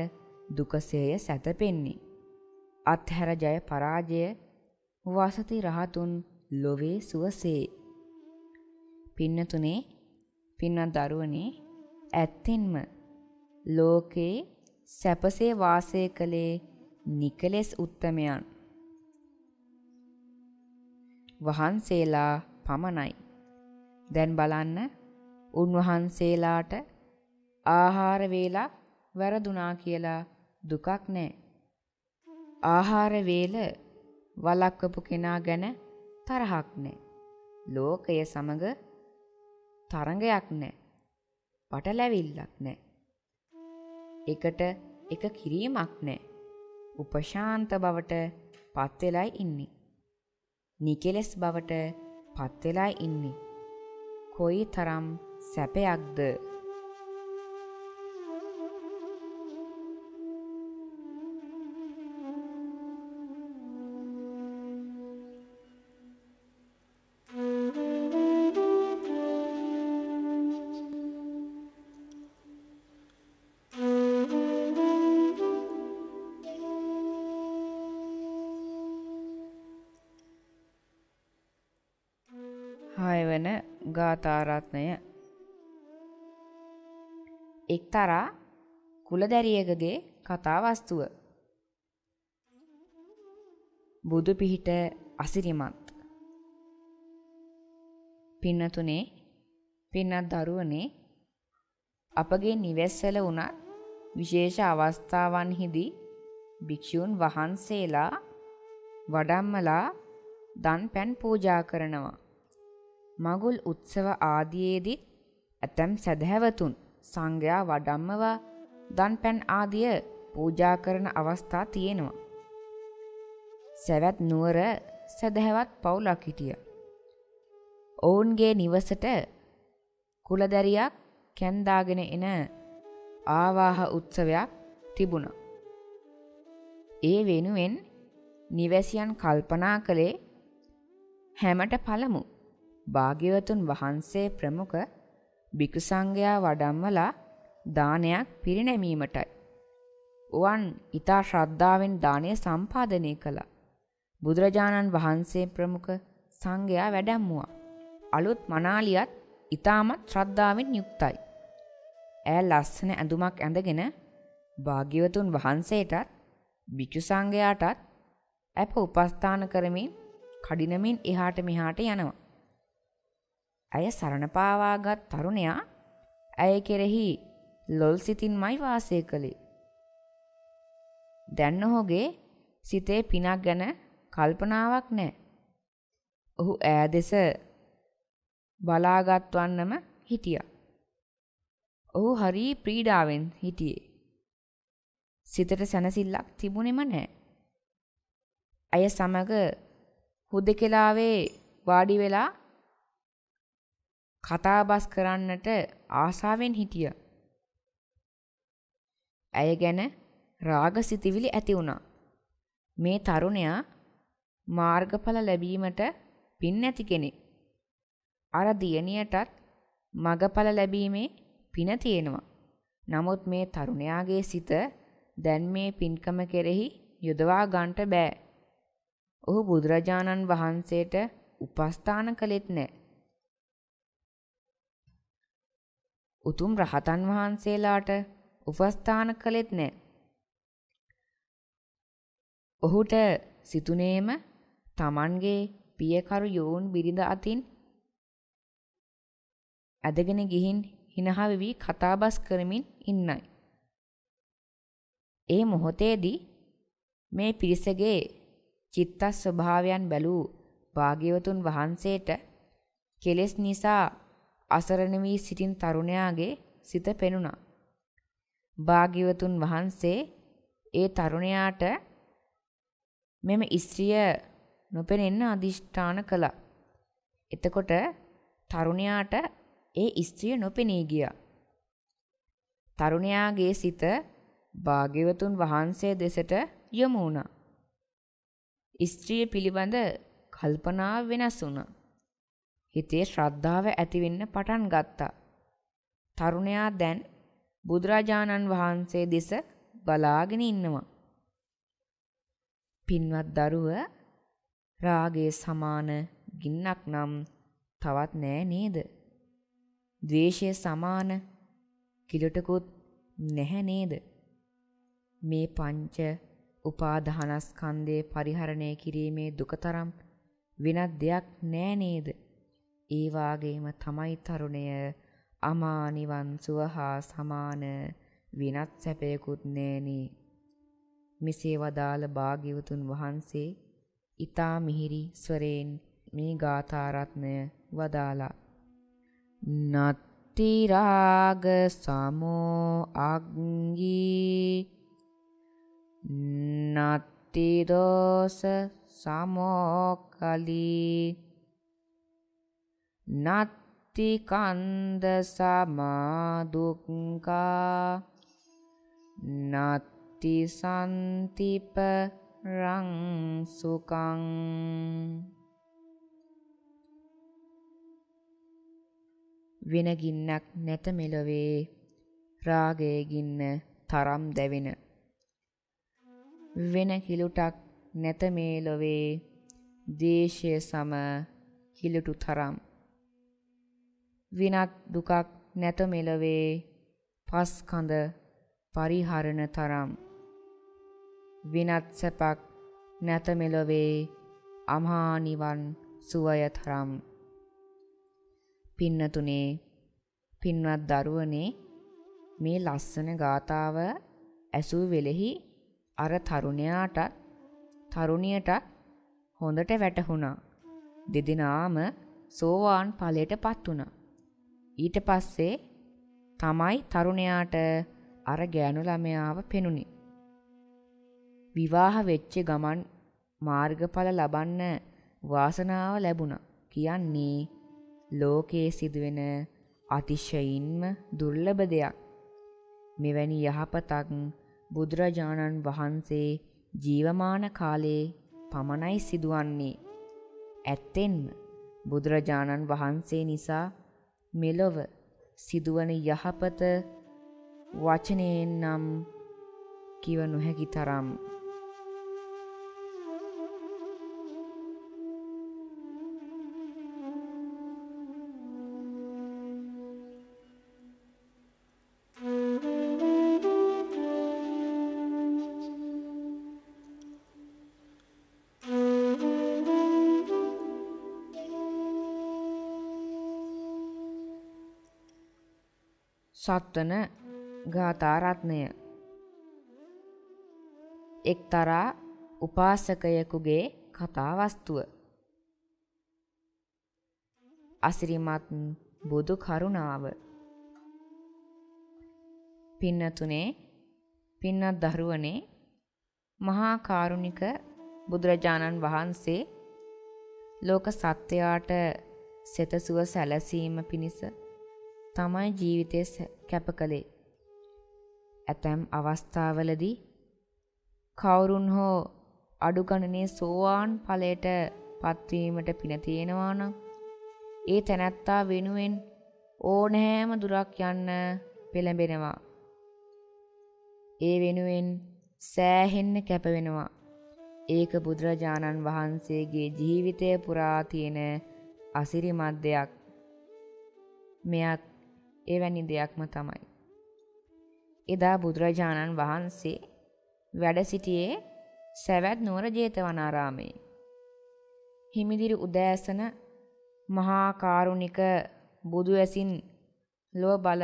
දුකසේය සැතපෙන්නේ. අත්හැර ජය පරාජය වසති රහතුන් ලොවේ සුවසේ. පින්නතුනේ පින්වත් දරුවනේ ඇත්තෙන්ම ලෝකේ සැපසේ වාසය කළේ නිකලෙස් උත්තමයන් වහන්සේලා පමණයි. දැන් බලන්න උන්වහන්සේලාට ආහාර වේලක් වැරදුනා කියලා දුකක් නැහැ. ආහාර වේල වළක්වපු කෙනා ගැන තරහක් නැහැ. ලෝකය සමග තරඟයක් නැහැ. පටලැවිල්ලක් නැහැ. එකට එක කිරීමක් නෑ. උපශාන්ත බවට පත්වෙලයි ඉන්නේ. නිකෙලෙස් බවට පත්වෙලා ඉන්නේ. කොයි තරම් සැපයක්ද? හයවන ගාථාරත්නය එක්තරා කුලදැරියකගේ කතාවස්තුව බුදු පිහිට අසිරිමත්. පින්නතුනේ පින්නත් දරුවනේ අපගේ නිවෙස්වල වුණත් විශේෂ අවස්ථාවන්හිදී භික්ෂූන් වහන්සේලා වඩම්මලා දන් පැන් පූජා කරනවා. මගුල් උත්සව ආදියේදීත් ඇතැම් සැදැහැවතුන් සංඝයා වඩම්මවා දන් පැන් ආදිය පූජා කරන අවස්ථා තියෙනවා. සැවැත් නුවර සැදැහැවත් පවුලක් හිටිය. ඔවුන්ගේ නිවසට කුලදැරියක් කැන්දාගෙන එන ආවාහ උත්සවයක් තිබුණා. ඒ වෙනුවෙන් නිවැසියන් කල්පනා කළේ හැමට පළමු භාග්‍යවතුන් වහන්සේ ප්‍රමුඛ භික්ෂු සංඝයා වඩම්මලා දානයක් පිරිනැමීමටයි. උවන් ඊතා ශ්‍රද්ධාවෙන් දානය සම්පාදනය කළා. බුදුරජාණන් වහන්සේ ප්‍රමුඛ සංඝයා වැඩැම්මුවා. අලුත් මනාලියත් ඊ타මත් ශ්‍රද්ධාවෙන් යුක්තයි. ඈ ලස්සන ඇඳුමක් ඇඳගෙන භාග්‍යවතුන් වහන්සේටත් භික්ෂු සංඝයාටත් අප උපස්ථාන කරමින් කඩිනමින් එහාට මෙහාට යනවා. ඇය සරණපාවාගත් තරුණයා ඇය කෙරෙහි ලොල් සිතින්මයි වාසය කළේ. දැන් ඔහුගේ සිතේ පිනක් ගැන කල්පනාවක් නෑ. ඔහු ඈ දෙස බලාගත්වන්නම හිටිය. ඔහු හරි ප්‍රීඩාවෙන් හිටියේ. සිතට සැනසිල්ලක් තිබුණෙම නෑ. ඇය සමග හුදෙකලාවේ වාඩි වෙලා කතාබස් කරන්නට ආසාවෙන් හිටිය. ඇය ගැන රාගසිතිවිලි ඇති වුණා. මේ තරුණයා මාර්ගඵල ලැබීමට පින් ඇති කෙනෙක්. අර දියණියටත් මගඵල ලැබීමේ පින තියෙනවා. නමුත් මේ තරුණයාගේ සිත දැන් මේ පින්කම කෙරෙහි යොදවා ගන්නට බෑ. ඔහු බුදුරජාණන් වහන්සේට උපස්ථාන කළෙත් නැහැ. උතුම් රහතන් වහන්සේලාට උපස්ථාන කළෙත් නෑ. ඔහුට සිතුනේම තමන්ගේ පියකරු යෝන් බිරිඳ අතින් ඇදගෙන ගිහින් හිනහවෙවී කතාබස් කරමින් ඉන්නයි. ඒ මොහොතේදී මේ පිරිසගේ චිත්තස් ස්වභාවයන් බැලූ භාග්‍යවතුන් වහන්සේට කෙලෙස් නිසා අසරණ වී සිටින තරුණයාගේ සිත පෙනුණා. භාග්‍යවතුන් වහන්සේ ඒ තරුණයාට මෙම ස්ත්‍රිය නොපෙනෙන්න අදිෂ්ඨාන කළා. එතකොට තරුණයාට ඒ ස්ත්‍රිය නොපෙනී ගියා. තරුණයාගේ සිත භාග්‍යවතුන් වහන්සේ දෙසට යොමු වුණා. ස්ත්‍රිය පිළිබඳ කල්පනාව වෙනස් වුණා. හිතේ ශ්‍රද්ධාව ඇතිවෙන්න පටන් ගත්තා. තරුණයා දැන් බුදුරජාණන් වහන්සේ දෙස බලාගෙන ඉන්නවා. පින්වත් දරුව රාගයේ සමාන ගින්නක් නම් තවත් නෑ නේද? ද්වේෂය සමාන කිලටකුත් නැහැ නේද? මේ පංච උපාදානස්කන්ධේ පරිහරණය කිරීමේ දුකතරම් වෙනත් දෙයක් නෑ නේද? ඒ වාගේම තමයි තරුණය අමා නිවන් සුව හා සමාන වෙනත් සැපයකුත් නෑනේ. මෙසේ වදාළ භාග්‍යවතුන් වහන්සේ ඊතා මිහිරි ස්වරයෙන් මේ ගාථා රත්නය වදාලා නත්ති රාග සමෝ අග්ගී නත්ති දෝස සමෝ කලී නත්ති කන්ද සමාදුක්කා නත්ති සන්තිප රං සුකං වෙන ගින්නක් නැත මෙලොවේ රාගයේ ගින්න තරම් දැවෙන. වෙන කිලුටක් නැත මේ ලොවේ දේශය සම කිලුටු තරම්. විනත් දුකක් නැත මෙලොවේ පස්කඳ පරිහරණ තරම් විනත් සැපක් නැත මෙලොවේ අමහා නිවන් සුවය තරම් පින්නතුනේ පින්වත් දරුවනේ මේ ලස්සන ගාතාව ඇසූ වෙලෙහි අර තරුණයාටත් තරුණියටත් හොඳට වැටහුණා. දෙදෙනාම සෝවාන් ඵලයට පත් වුණා. ඊට පස්සේ තමයි තරුණයාට අර ගෑනු ළමයාව පෙනුනේ. විවාහ වෙච්ච ගමන් මාර්ගඵල ලබන්න වාසනාව ලැබුණා. කියන්නේ ලෝකයේ සිදුවෙන අතිශයින්ම දුර්ලභ දෙයක්. මෙවැනි යහපතක් බුදුරජාණන් වහන්සේ ජීවමාන කාලයේ පමණයි සිදුවන්නේ. ඇත්තෙන්ම බුදුරජාණන් වහන්සේ නිසා මෙලොව සිදුවන යහපත වචනයෙන් නම් කිව නොහැකි තරම්. සත්වන ගාථාරත්නය එක්තරා උපාසකයකුගේ කතාවස්තුව අසිරිමත් බුදු කරුණාව. පින්නතුනේ පින්නත් දරුවනේ මහා කාරුණික බුදුරජාණන් වහන්සේ ලෝක සත්වයාට සෙතසුව සැලසීම පිණිස තමයි ජීවිතය කැප කළේ. ඇතැම් අවස්ථාවලදී කවුරුන් හෝ අඩු ගණනේ සෝවාන් ඵලයට පත්වීමට පින තියෙනවා නම් ඒ තැනැත්තා වෙනුවෙන් ඕනෑම දුරක් යන්න පෙළඹෙනවා. ඒ වෙනුවෙන් සෑහෙන්න කැප වෙනවා. ඒක බුදුරජාණන් වහන්සේගේ ජීවිතය පුරා තියෙන අසිරිමත් දෙයක්. මෙයත් එවැනි දෙයක්ම තමයි. එදා බුදුරජාණන් වහන්සේ වැඩ සිටියේ සැවැත් නුවර ජේතවනාරාමේ. හිමිදිරි උදෑසන මහා කාරුණික බුදු ඇසින් ලොව බල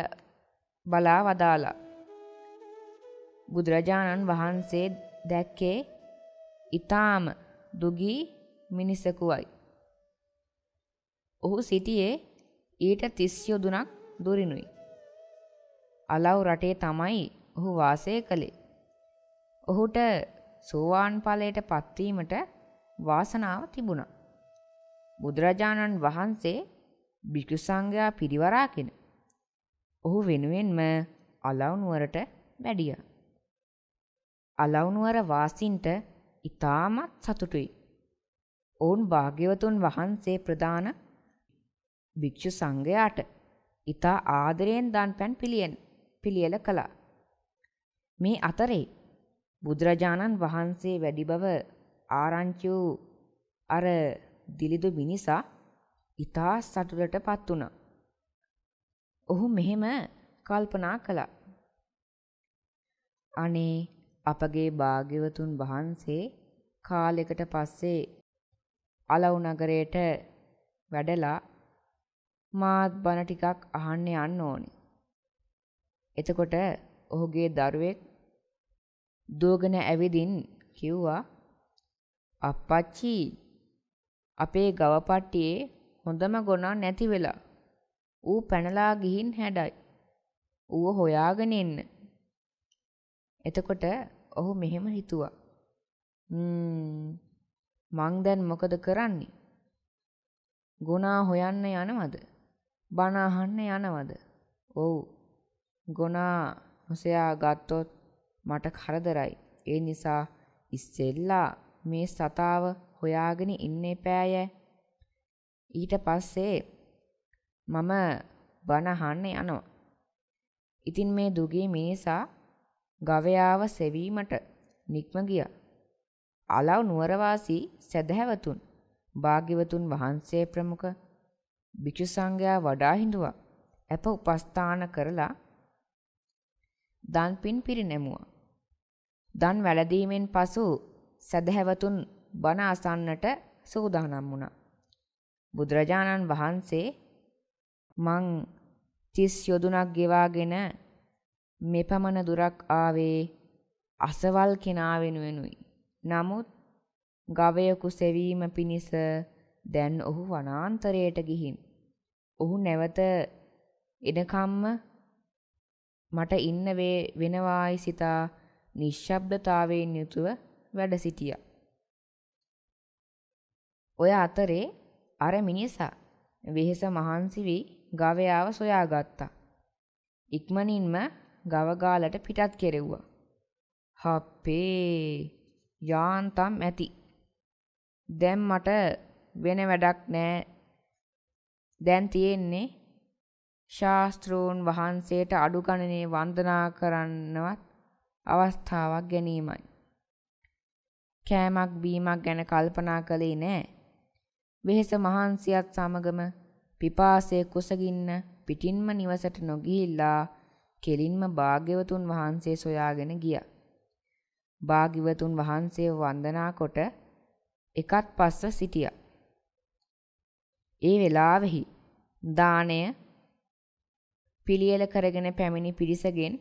බලා වදාලා. බුදුරජාණන් වහන්සේ දැක්කේ ඊ타ම දුගී මිනිසකුවයි. ඔහු සිටියේ ඊට තිස් යොදුනක් දුරිනුයි. අලව් රටේ තමයි ඔහු වාසය කළේ. ඔහුට සෝවාන් ඵලයට පත්වීමට වාසනාව තිබුණා. බුදුරජාණන් වහන්සේ භික්ෂු සංඝයා පිරිවරාගෙන ඔහු වෙනුවෙන්ම අලව්නුවරට වැඩියා. අලව්නුවර වාසීන්ට ඊටමත් සතුටුයි. ඔවුන් භාග්‍යවතුන් වහන්සේ ප්‍රදාන භික්ෂු සංඝයාට ඊතා ආදරයෙන් දන්පැන් පිළියෙන් පිළියෙල කළා. මේ අතරේ බුදුරජාණන් වහන්සේ වැඩි බව ආරංචි වූ අර දිලිදු මිනිසා ඊතා සතුටටපත් වුණා. ඔහු මෙහෙම කල්පනා කළා. අනේ අපගේ භාග්‍යවතුන් වහන්සේ කාලෙකට පස්සේ අලව් නගරයට වැඩලා මාත් බණ ටිකක් අහන්න යන්න ඕනි. එතකොට ඔහුගේ දරුවෙක් දුවගෙන ඇවිදින් කිව්වා අප්පච්චි අපේ ගවපට්ටියේ හොඳම ගොනා නැති වෙලා ඌ පැනලා ගිහින් හැඩයි. ඌව හොයාගෙන එන්න. එතකොට ඔහු මෙහෙම හිතුවා. ම්ම් මං දැන් මොකද කරන්නේ? ගුණා හොයන්න යනවද? බණ අහන්න යනවද? ඔව්. ගුණා නොසයා ගත්තොත් මට කරදරයි. ඒ නිසා ඉස්සෙල්ලා මේ සතාව හොයාගෙන ඉන්න එපෑය. ඊට පස්සේ මම බණ අහන්න යනවා. ඉතින් මේ දුගී මිනිසා ගවයාව සෙවීමට නික්ම ගියා. අලව් නුවරවාසී සැදැහැවතුන් භාග්‍යවතුන් වහන්සේ ප්‍රමුඛ භික්ෂු සංඝයා වඩා හිඳුවා. අප උපස්ථාන කරලා දන් පින් පිරිනැමුවා. දන් වැළඳීමෙන් පසු සදහැවතුන් බණ අසන්නට සූදානම් වුණා. බුදුරජාණන් වහන්සේ මං තිස් යොදුනක් ගෙවාගෙන මෙපමණ දුරක් ආවේ අසවල් කෙනා වෙනුවෙනුයි. නමුත් ගවයකු සෙවීම පිණිස දැන් ඔහු වනාන්තරයට ගිහින් ඔහු නැවත එනකම්ම මට ඉන්න වෙනවායි සිතා නිශ්ශබ්දතාවයෙන් යුතුව වැඩ සිටියා. ඔය අතරේ අර මිනිසා වෙහෙස මහන්සි වී ගවයාව සොයාගත්තා. ඉක්මනින්ම ගවගාලට පිටත් කෙරෙව්වා. හප්පේ යාන්තම් ඇති. දැන් මට වෙන වැඩක් නෑ. දැන් තියෙන්නේ ශාස්ත්‍රූන් වහන්සේට අඩු ගණනේ වන්දනා කරන්නවත් අවස්ථාවක් ගැනීමයි. කෑමක් බීමක් ගැන කල්පනා කළේ නෑ. වෙහෙස මහන්සියත් සමගම පිපාසය කුසගින්න පිටින්ම නිවසට නොගිහිල්ලා කෙලින්ම භාග්‍යවතුන් වහන්සේ සොයාගෙන ගියා. භාග්‍යවතුන් වහන්සේ වන්දනා කොට එකත් පස්ව සිටියා. ඒ වෙලාවෙහි දාණය පිළියෙල කරගෙන පැමිණි පිරිසගෙන්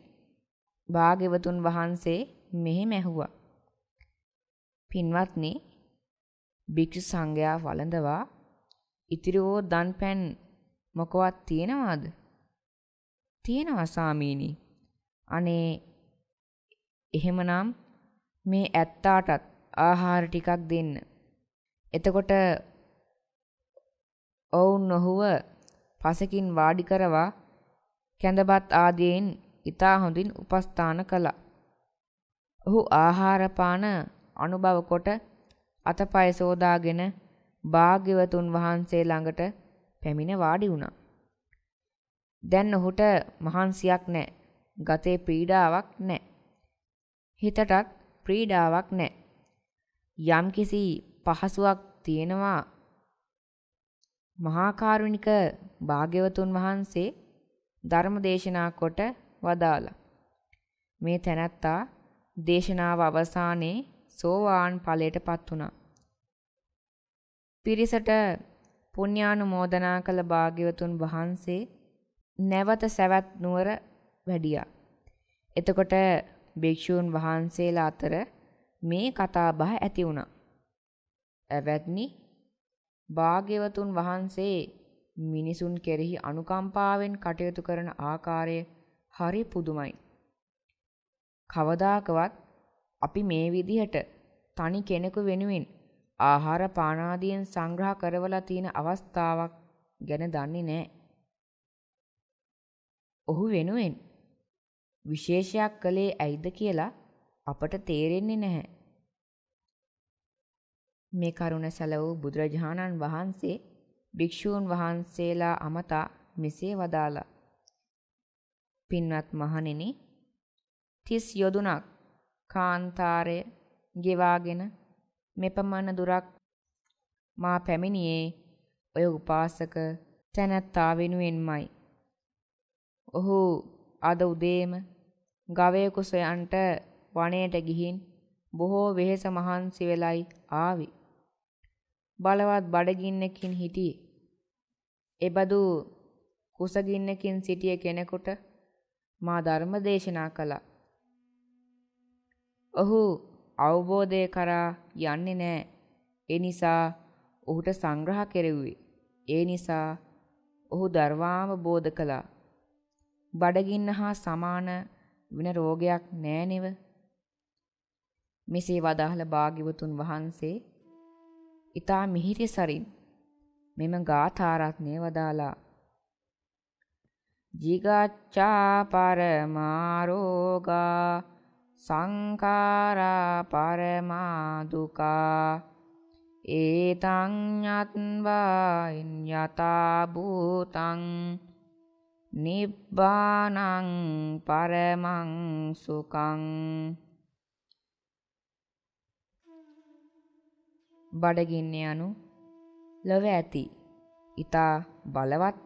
භාග්‍යවතුන් වහන්සේ මෙහෙම ඇහුවා. පින්වත්නි භික්ෂු සංඝයා වළඳවා ඉතිරි වූ දන් පැන් මොකවත් තියෙනවද? තියෙනවා සාමීනි. අනේ එහෙමනම් මේ ඇත්තාටත් ආහාර ටිකක් දෙන්න. එතකොට ඔවුන් නොහුව පසකින් වාඩි කරවා කැඳපත් ආදියෙන් ඊතා හොඳින් උපස්ථාන කළා. ඔහු ආහාර පාන අනුභව කොට අතපය සෝදාගෙන භාග්‍යවතුන් වහන්සේ ළඟට පැමිණ වාඩි වුණා. දැන් ඔහුට මහන්සියක් නැහැ. ගතේ පීඩාවක් නැහැ. හිතටත් පීඩාවක් නැහැ. යම්කිසි පහසුවක් තියෙනවා මහා කාරුණික භාග්‍යවතුන් වහන්සේ ධර්ම දේශනා කොට වදාලා. මේ තැනැත්තා දේශනාව අවසානයේ සෝවාන් ඵලයටපත් වුණා. පිරිසට පුණ්‍යානුමෝදනා කළ භාග්‍යවතුන් වහන්සේ නැවත සැවැත් නුවර වැඩියා. එතකොට භික්ෂූන් වහන්සේලා අතර මේ කතාබහ ඇති වුණා. ඇවැත්නි භාග්‍යවතුන් වහන්සේ මිනිසුන් කෙරෙහි අනුකම්පාවෙන් කටයුතු කරන ආකාරය හරි පුදුමයි. කවදාකවත් අපි මේ විදිහට තනි කෙනෙකු වෙනුවෙන් ආහාර පානාදියෙන් සංග්‍රහ කරවලා තියෙන අවස්ථාවක් ගැන දන්නේ නැහැ. ඔහු වෙනුවෙන් විශේෂයක් කළේ ඇයිද කියලා අපට තේරෙන්නේ නැහැ. මේ කරුණ සැලවූ බුදුරජාණන් වහන්සේ භික්ෂූන් වහන්සේලා අමතා මෙසේ වදාලා. පින්වත් මහණෙනි තිස් යොදුනක් කාන්තාරය ගෙවාගෙන මෙපමණ දුරක් මා පැමිණියේ ඔය උපාසක තැනැත්තා වෙනුවෙන්මයි. ඔහු අද උදේම ගවයෙකු සොයන්ට වනයට ගිහින් බොහෝ වෙහෙස මහන්සි වෙලයි ආවි. බලවත් බඩගින්නකින් හිටියේ. එබදු කුසගින්නකින් සිටිය කෙනෙකුට මා ධර්ම දේශනා කළා. ඔහු අවබෝධය කරා යන්නේ නෑ. ඒ නිසා ඔහුට සංග්‍රහ කෙරෙව්වේ. ඒ නිසා ඔහු ධර්මාවබෝධ කළා. බඩගින්න හා සමාන වෙන රෝගයක් නෑ නෙව. මෙසේ වදාහල භාග්‍යවතුන් වහන්සේ ඊතා මිහිරි සරින් මෙම ගාථාරත්නය වදාලා ජිගච්ඡා පරමාරෝගා සංඛාරා පරමා දුකා ඒතං යත්වා යතා භූතං නිබ්බානං පරමං සුඛං. බඩගින්න යනු ලොව ඇති. ඊතා බලවත්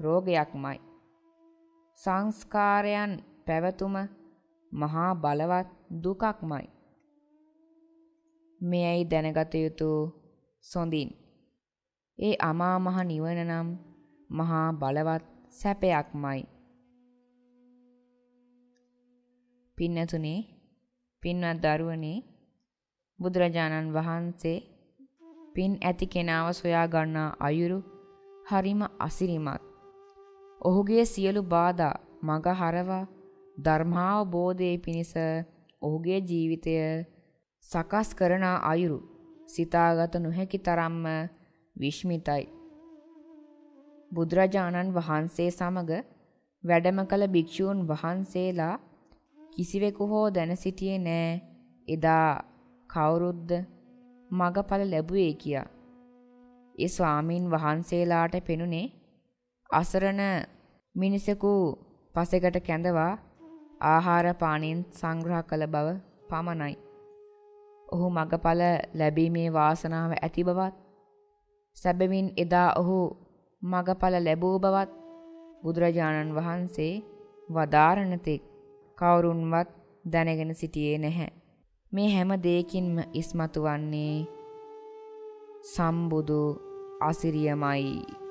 රෝගයක්මයි. සංස්කාරයන් පැවතුම මහා බලවත් දුකක්මයි. මෙයයි දැනගත යුතු සොඳින්. ඒ අමා මහ නිවන නම් මහා බලවත් සැපයක්මයි. පින්නතුනේ පින්වත් දරුවනේ බුදුරජාණන් වහන්සේ පින් ඇති කෙනාව සොයා ගන්නා අයුරු හරිම අසිරිමත්. ඔහුගේ සියලු බාධා මග හරවා ධර්මාවබෝධයේ පිණිස ඔහුගේ ජීවිතය සකස් කරන අයුරු සිතාගත නොහැකි තරම්ම විශ්මිතයි. බුදුරජාණන් වහන්සේ සමග වැඩම කළ භික්‍ෂූන් වහන්සේලා කිසිවෙකු හෝ දැන සිටියේ නෑ එදා කවුරුද්ද මගඵල ලැබුවේ කියා. ඒ ස්වාමීන් වහන්සේලාට පෙනුනේ අසරණ මිනිසකු පසෙකට කැඳවා ආහාර පානයෙන් සංග්‍රහ කළ බව පමණයි. ඔහු මගඵල ලැබීමේ වාසනාව ඇති බවත් සැබවින් එදා ඔහු මගඵල ලැබූ බවත් බුදුරජාණන් වහන්සේ වදාරණතෙක් කවුරුන්වත් දැනගෙන සිටියේ නැහැ. මේ හැම දෙයකින්ම ඉස්මතු වන්නේ සම්බුදු අසිරියමයි.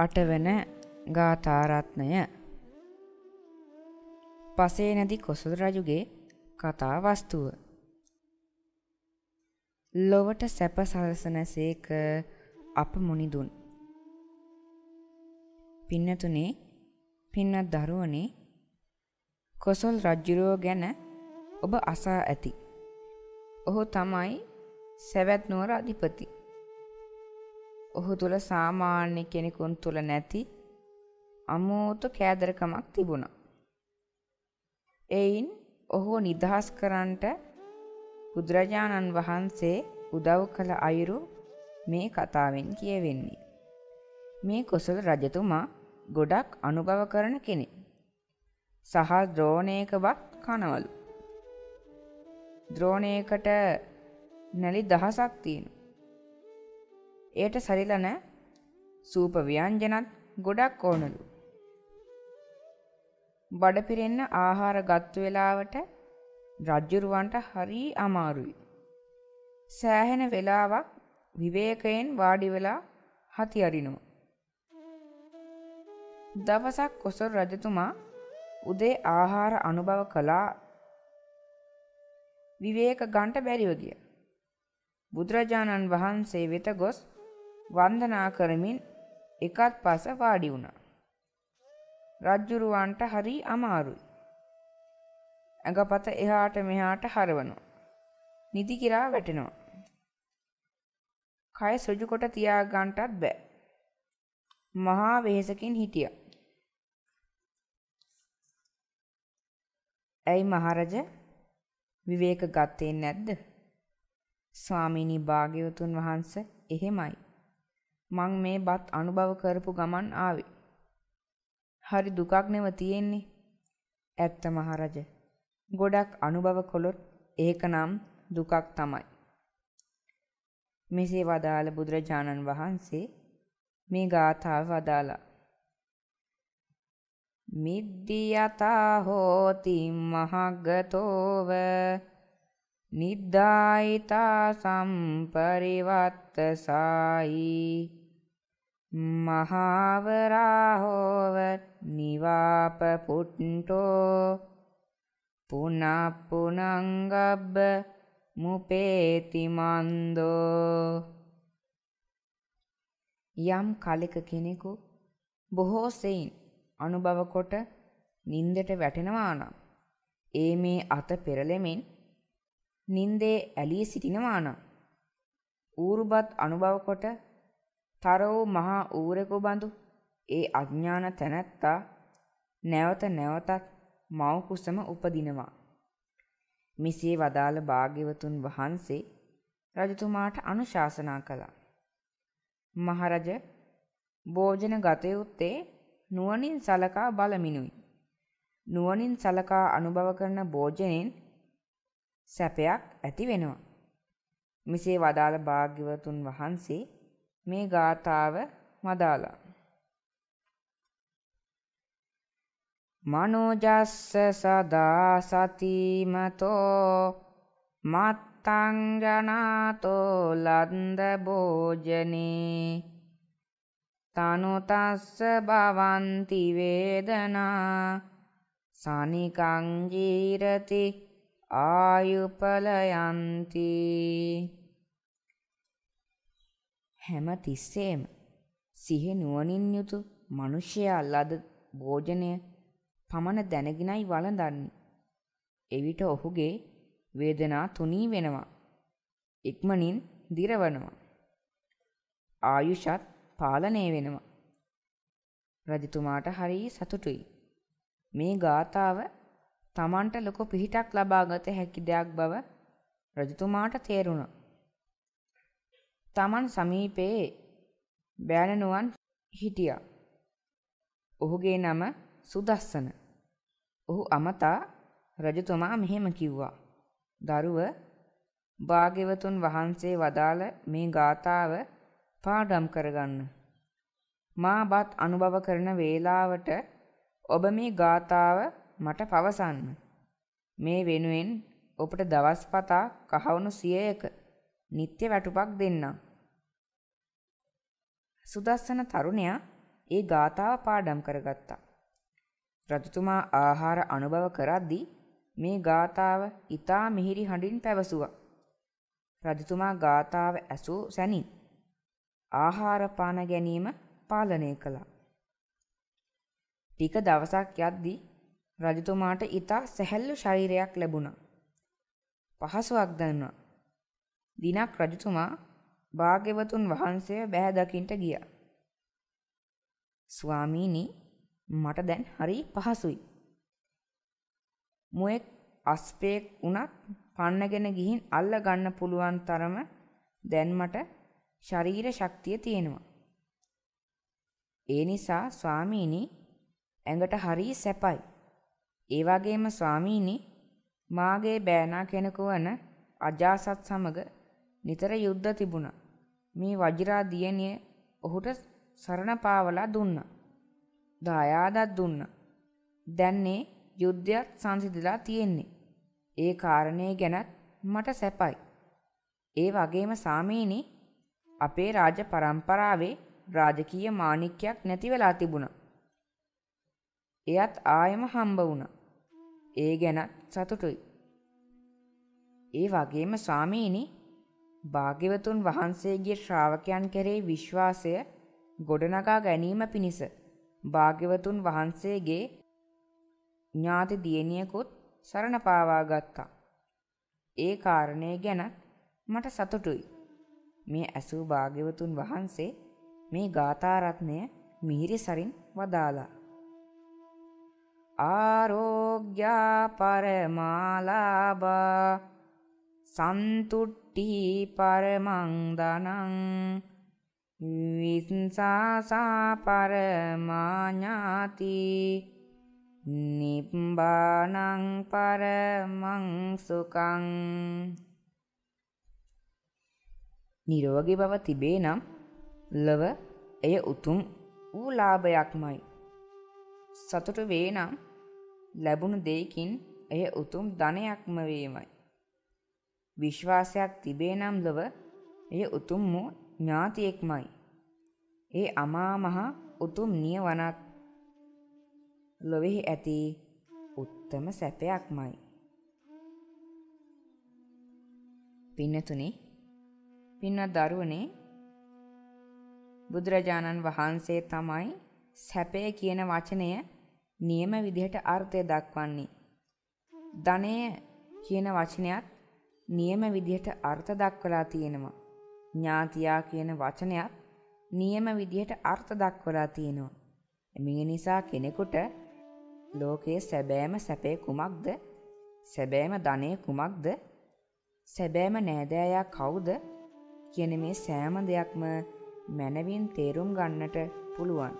අටවන ගාථාරත්නය පසේ නැති කොසල් රජුගේ කතා වස්තුව ලොවට සැප සලසනසේක අප මුනිදුන් පින්නතුනේ පින්නත් දරුවනේ කොසල් රජ්ජුරෝ ගැන ඔබ අසා ඇති. ඔහු තමයි සැවැත් නුවර අධිපති. ඔහු තුළ සාමාන්‍ය කෙනෙකුන් තුළ නැති අමෝත කෑදරකමක් තිබුණා. එයින් ඔහු නිදහස් කරන්නට බුදුරජාණන් වහන්සේ උදව් කළ අයුරු මේ කතාවෙන් කියවෙන්නේ. මේ කොසල රජතුමා ගොඩක් අනුභව කරන කෙනෙක්. සහ ද්‍රෝණයකවත් කනවලු. ද්‍රෝණයකට නැලි දහසක් තියෙනවා. එයට සරිලන සූප ව්‍යංජනත් ගොඩක් ඕනලු. බඩ පිරෙන්න ආහාර ගත්තු වෙලාවට රජ්ජුරුවන්ට හරි අමාරුයි. සෑහෙන වෙලාවක් විවේකයෙන් වාඩි වෙලා හති අරිනවා. දවසක් කොසල් රජතුමා උදේ ආහාර අනුභව කළා විවේක ගන්ට බැරිව ගිය. බුදුරජාණන් වහන්සේ වෙත ගොස් වන්දනා කරමින් එකත් පස වාඩි වුණා. රජ්ජුරුවන්ට හරි අමාරුයි. ඇඟපත එහාට මෙහාට හරවනවා. නිදි කිරා වැටෙනවා. කය සුජු කොට තියාගන්නටත් බෑ. මහා වෙහෙසකින් හිටියා. ඇයි මහරජ විවේක ගත්තේ නැද්ද? ස්වාමීනි භාග්‍යවතුන් වහන්සේ එහෙමයි. මං මේ බත් අනුභව කරපු ගමන් ආවේ. හරි දුකක් නෙව තියෙන්නේ. ඇත්ත මහරජ. ගොඩක් අනුභව කළොත් ඒකනම් දුකක් තමයි. මෙසේ වදාළ බුදුරජාණන් වහන්සේ මේ ගාථාව වදාලා. මිද්දියතා හෝති මහග්ගතෝව නිද්දායිතා සම්පරිවත්ත සායි මහාවරාහෝව නිවාප පුට්ටෝ පුනප්පුනංගබ්බ මුපේති මන්දෝ. යම් කලෙක කෙනෙකු බොහෝ සෙයින් අනුභව කොට නින්දට වැටෙනවා නම් ඒ මේ අත පෙරලෙමින් නින්දේ ඇලී සිටිනවා නම් ඌරුබත් අනුභව කොට තර වූ මහා ඌරෙකු බඳු ඒ අඥාන තැනැත්තා නැවත නැවතත් මව් කුසම උපදිනවා මෙසේ වදාළ භාග්‍යවතුන් වහන්සේ රජතුමාට අනුශාසනා කළා. මහරජ භෝජන ගත යුත්තේ නුවණින් සලකා බලමිනුයි. නුවණින් සලකා අනුභව කරන භෝජනෙන් සැපයක් ඇති වෙනවා. මෙසේ වදාළ භාග්‍යවතුන් වහන්සේ මේ ගාථාව වදාලා. මනෝජස්ස සදා සතිමතෝ මත්තං ජනාතෝ ලන්ද භෝජනේ තනුතස්ස භවන්ති වේදනා සනිකං ජීරති ආයුපලයන්ති හැම තිස්සේම සිහි නුවණින් යුතු මිනිසයා ලද භෝජනය පමණ දැනගෙනයි වළඳන්නේ. එවිට ඔහුගේ වේදනා තුනී වෙනවා. ඉක්මනින් දිරවනවා. ආයුෂත් පාලනය වෙනවා. රජතුමාට හරි සතුටුයි. මේ ගාථාව තමන්ට ලොකු පිහිටක් ලබාගත හැකි දෙයක් බව රජතුමාට තේරුණා. තමන් සමීපයේ බෑණනුවන් හිටියා. ඔහුගේ නම සුදස්සන. ඔහු අමතා රජතුමා මෙහෙම කිව්වා. දරුව භාග්‍යවතුන් වහන්සේ වදාළ මේ ගාථාව පාඩම් කරගන්න. මා බත් අනුභව කරන වේලාවට ඔබ මේ ගාථාව මට පවසන්න. මේ වෙනුවෙන් ඔබට දවස් පතා කහවණු සියයක නිත්‍ය වැටුපක් දෙන්නම්. සුදස්සන තරුණයා ඒ ගාථාව පාඩම් කරගත්තා. රජතුමා ආහාර අනුභව කරද්දී මේ ගාථාව ඊතා මිහිරි හඬින් පැවසුවා. රජතුමා ගාථාව ඇසූ සැනින් ආහාර පාන ගැනීම පාලනය කළා. ටික දවසක් යද්දී රජතුමාට ඊතා සැහැල්ලු ශරීරයක් ලැබුණා. පහසුවක් දැනුණා. දිනක් රජතුමා භාග්‍යවතුන් වහන්සේ බැහැ දකින්ට ගියා. ස්වාමීනි මට දැන් හරි පහසුයි. මුවෙක් අස්පේක් වුණත් පන්නගෙන ගිහින් අල්ල ගන්න පුළුවන් තරම දැන් මට ශරීර ශක්තිය තියෙනවා. ඒ නිසා ස්වාමීනි ඇඟට හරි සැපයි. ඒ වගේම ස්වාමීනි මාගේ බෑනා කෙනෙකු වන අජාසත් සමග නිතර යුද්ධ තිබුණා. මේ වජිරා දියණිය ඔහුට සරණ පාවලා දුන්නා. දායාදක් දුන්නා. දැන්නේ යුද්ධයක් සංසිඳලා තියෙන්නේ. ඒ කාරණේ ගැනත් මට සැපයි. ඒ වගේම සාමීනි අපේ රාජ පරම්පරාවේ රාජකීය මාණික්කයක් නැති වෙලා තිබුණා. එයත් ආයෙම හම්බ වුණා. ඒ ගැනත් සතුටුයි. ඒ වගේම ස්වාමීනි භාග්‍යවතුන් වහන්සේගේ ශ්‍රාවකයන් කෙරෙහි විශ්වාසය ගොඩනගා ගැනීම පිණිස භාග්‍යවතුන් වහන්සේගේ ඥාති දියණියකුත් සරණ පාවා ගත්තා. ඒ කාරණේ ගැනත් මට සතුටුයි. මේ ඇසූ භාග්‍යවතුන් වහන්සේ මේ ගාථාරත්නය මිහිරි සරින් වදාලා. ආරෝග්‍යා පරමාලාබා සන්තුට්ටි පරමං දනං විස්සාසා පරමාඥාති නිබ්බානං පරමං සුකං නිරෝගී බව තිබේ නම් ලව එය උතුම් වූ ලාභයක්මයි. සතුටු වේ නම් ලැබුණු දෙයකින් එය උතුම් ධනයක්ම වේමයි. විශ්වාසයක් තිබේ නම් ලව එය උතුම් වූ ඥාතියෙක්මයි. ඒ අමා මහ උතුම් නියවනක් ලොවෙහි ඇති උත්තම සැපයක්මයි. පින්නතුනි පින්වත් දරුවනේ බුදුරජාණන් වහන්සේ තමයි සැපය කියන වචනය නියම විදිහට අර්ථය දක්වන්නේ. ධනය කියන වචනයත් නියම විදිහට අර්ථ දක්වලා තියෙනවා. ඥාතියා කියන වචනයත් නියම විදිහට අර්ථ දක්වලා තියෙනවා. මේ නිසා කෙනෙකුට ලෝකයේ සැබෑම සැපේ කුමක්ද? සැබෑම ධනය කුමක්ද? සැබෑම නෑදෑයා කවුද? කියන මේ සෑම දෙයක්ම මැනවින් තේරුම් ගන්නට පුළුවන්.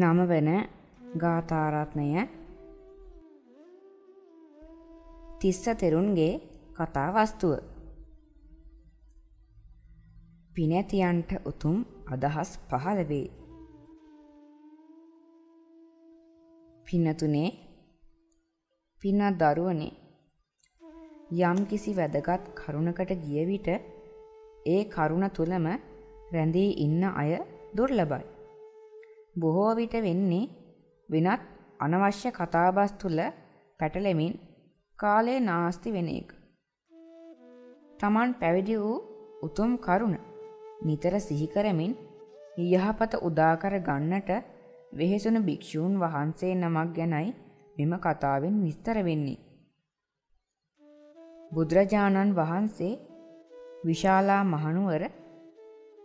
නම වන ගාථාරත්නය තිස්ස තෙරුන්ගේ කතා වස්තුව පිනැතියන්ට උතුම් අදහස් පහළ වේ. පින්නතුනේ පින්නත් දරුවනේ යම් කිසි වැදගත් කරුණකට ගිය විට ඒ කරුණ තුලම රැඳී ඉන්න අය දුර්ලභයි. බොහෝ විට වෙන්නේ වෙනත් අනවශ්‍ය කතාබස් තුල පැටලෙමින් කාලය නාස්ති වෙන එක. Taman පැවිදි වූ උතුම් කරුණ නිතර සිහි කරමින් යහපත උදාකර ගන්නට වෙහෙසුණු භික්ෂූන් වහන්සේ නමක් ගැනයි මෙම කතාවෙන් විස්තර වෙන්නේ. බුදුරජාණන් වහන්සේ විශාලා මහනුවර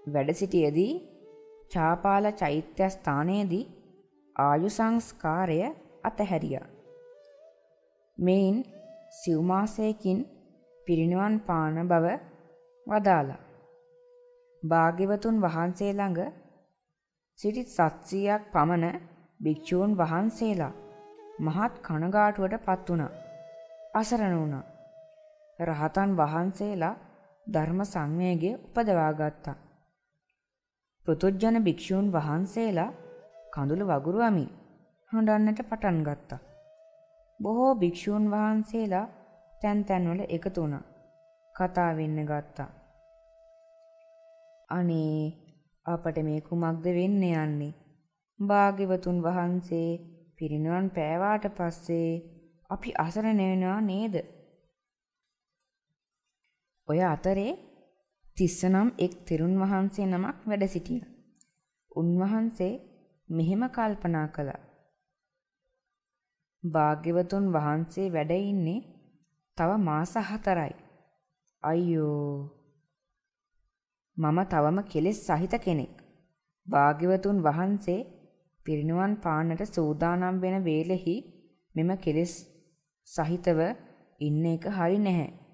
වැඩ සිටියේදී චාපාල චෛත්‍ය ස්ථානයේදී ආයු සංස්කාරය අතහැරියා. මෙයින් සිව්මාසයකින් පිරිනිවන් පාන බව වදාලා. භාග්‍යවතුන් වහන්සේ ළඟ සිටි 700ක් පමණ භික්ෂූන් වහන්සේලා මහත් කනගාටුවට පත් වුණා. අසරණ වුණා. රහතන් වහන්සේලා ධර්ම සංවේගය උපදවා ගත්තා. පෘතුජ්ජන භික්ෂූන් වහන්සේලා කඳුළු වගුරුවමින් හඬන්නට පටන් ගත්තා. බොහෝ භික්ෂූන් වහන්සේලා තැන් තැන්වල එකතු වුණා. කතා වෙන්න ගත්තා. අනේ අපට මේ කුමක්ද වෙන්න යන්නේ? භාග්‍යවතුන් වහන්සේ පිරිනිවන් පෑවාට පස්සේ අපි අසරණ වෙනවා නේද? ඔය අතරේ තිස්ස නම් එක් තෙරුන් වහන්සේ නමක් වැඩ සිටියා. උන්වහන්සේ මෙහෙම කල්පනා කළා. භාග්‍යවතුන් වහන්සේ වැඩ ඉන්නේ තව මාස 4යි. අයියෝ මම තවම කෙලෙස් සහිත කෙනෙක්. භාග්‍යවතුන් වහන්සේ පිරිනුවන් පාන්නට සූදානම් වෙන වේලෙහි මෙම කෙලෙස් සහිතව ඉන්න එක හරි නැහැ.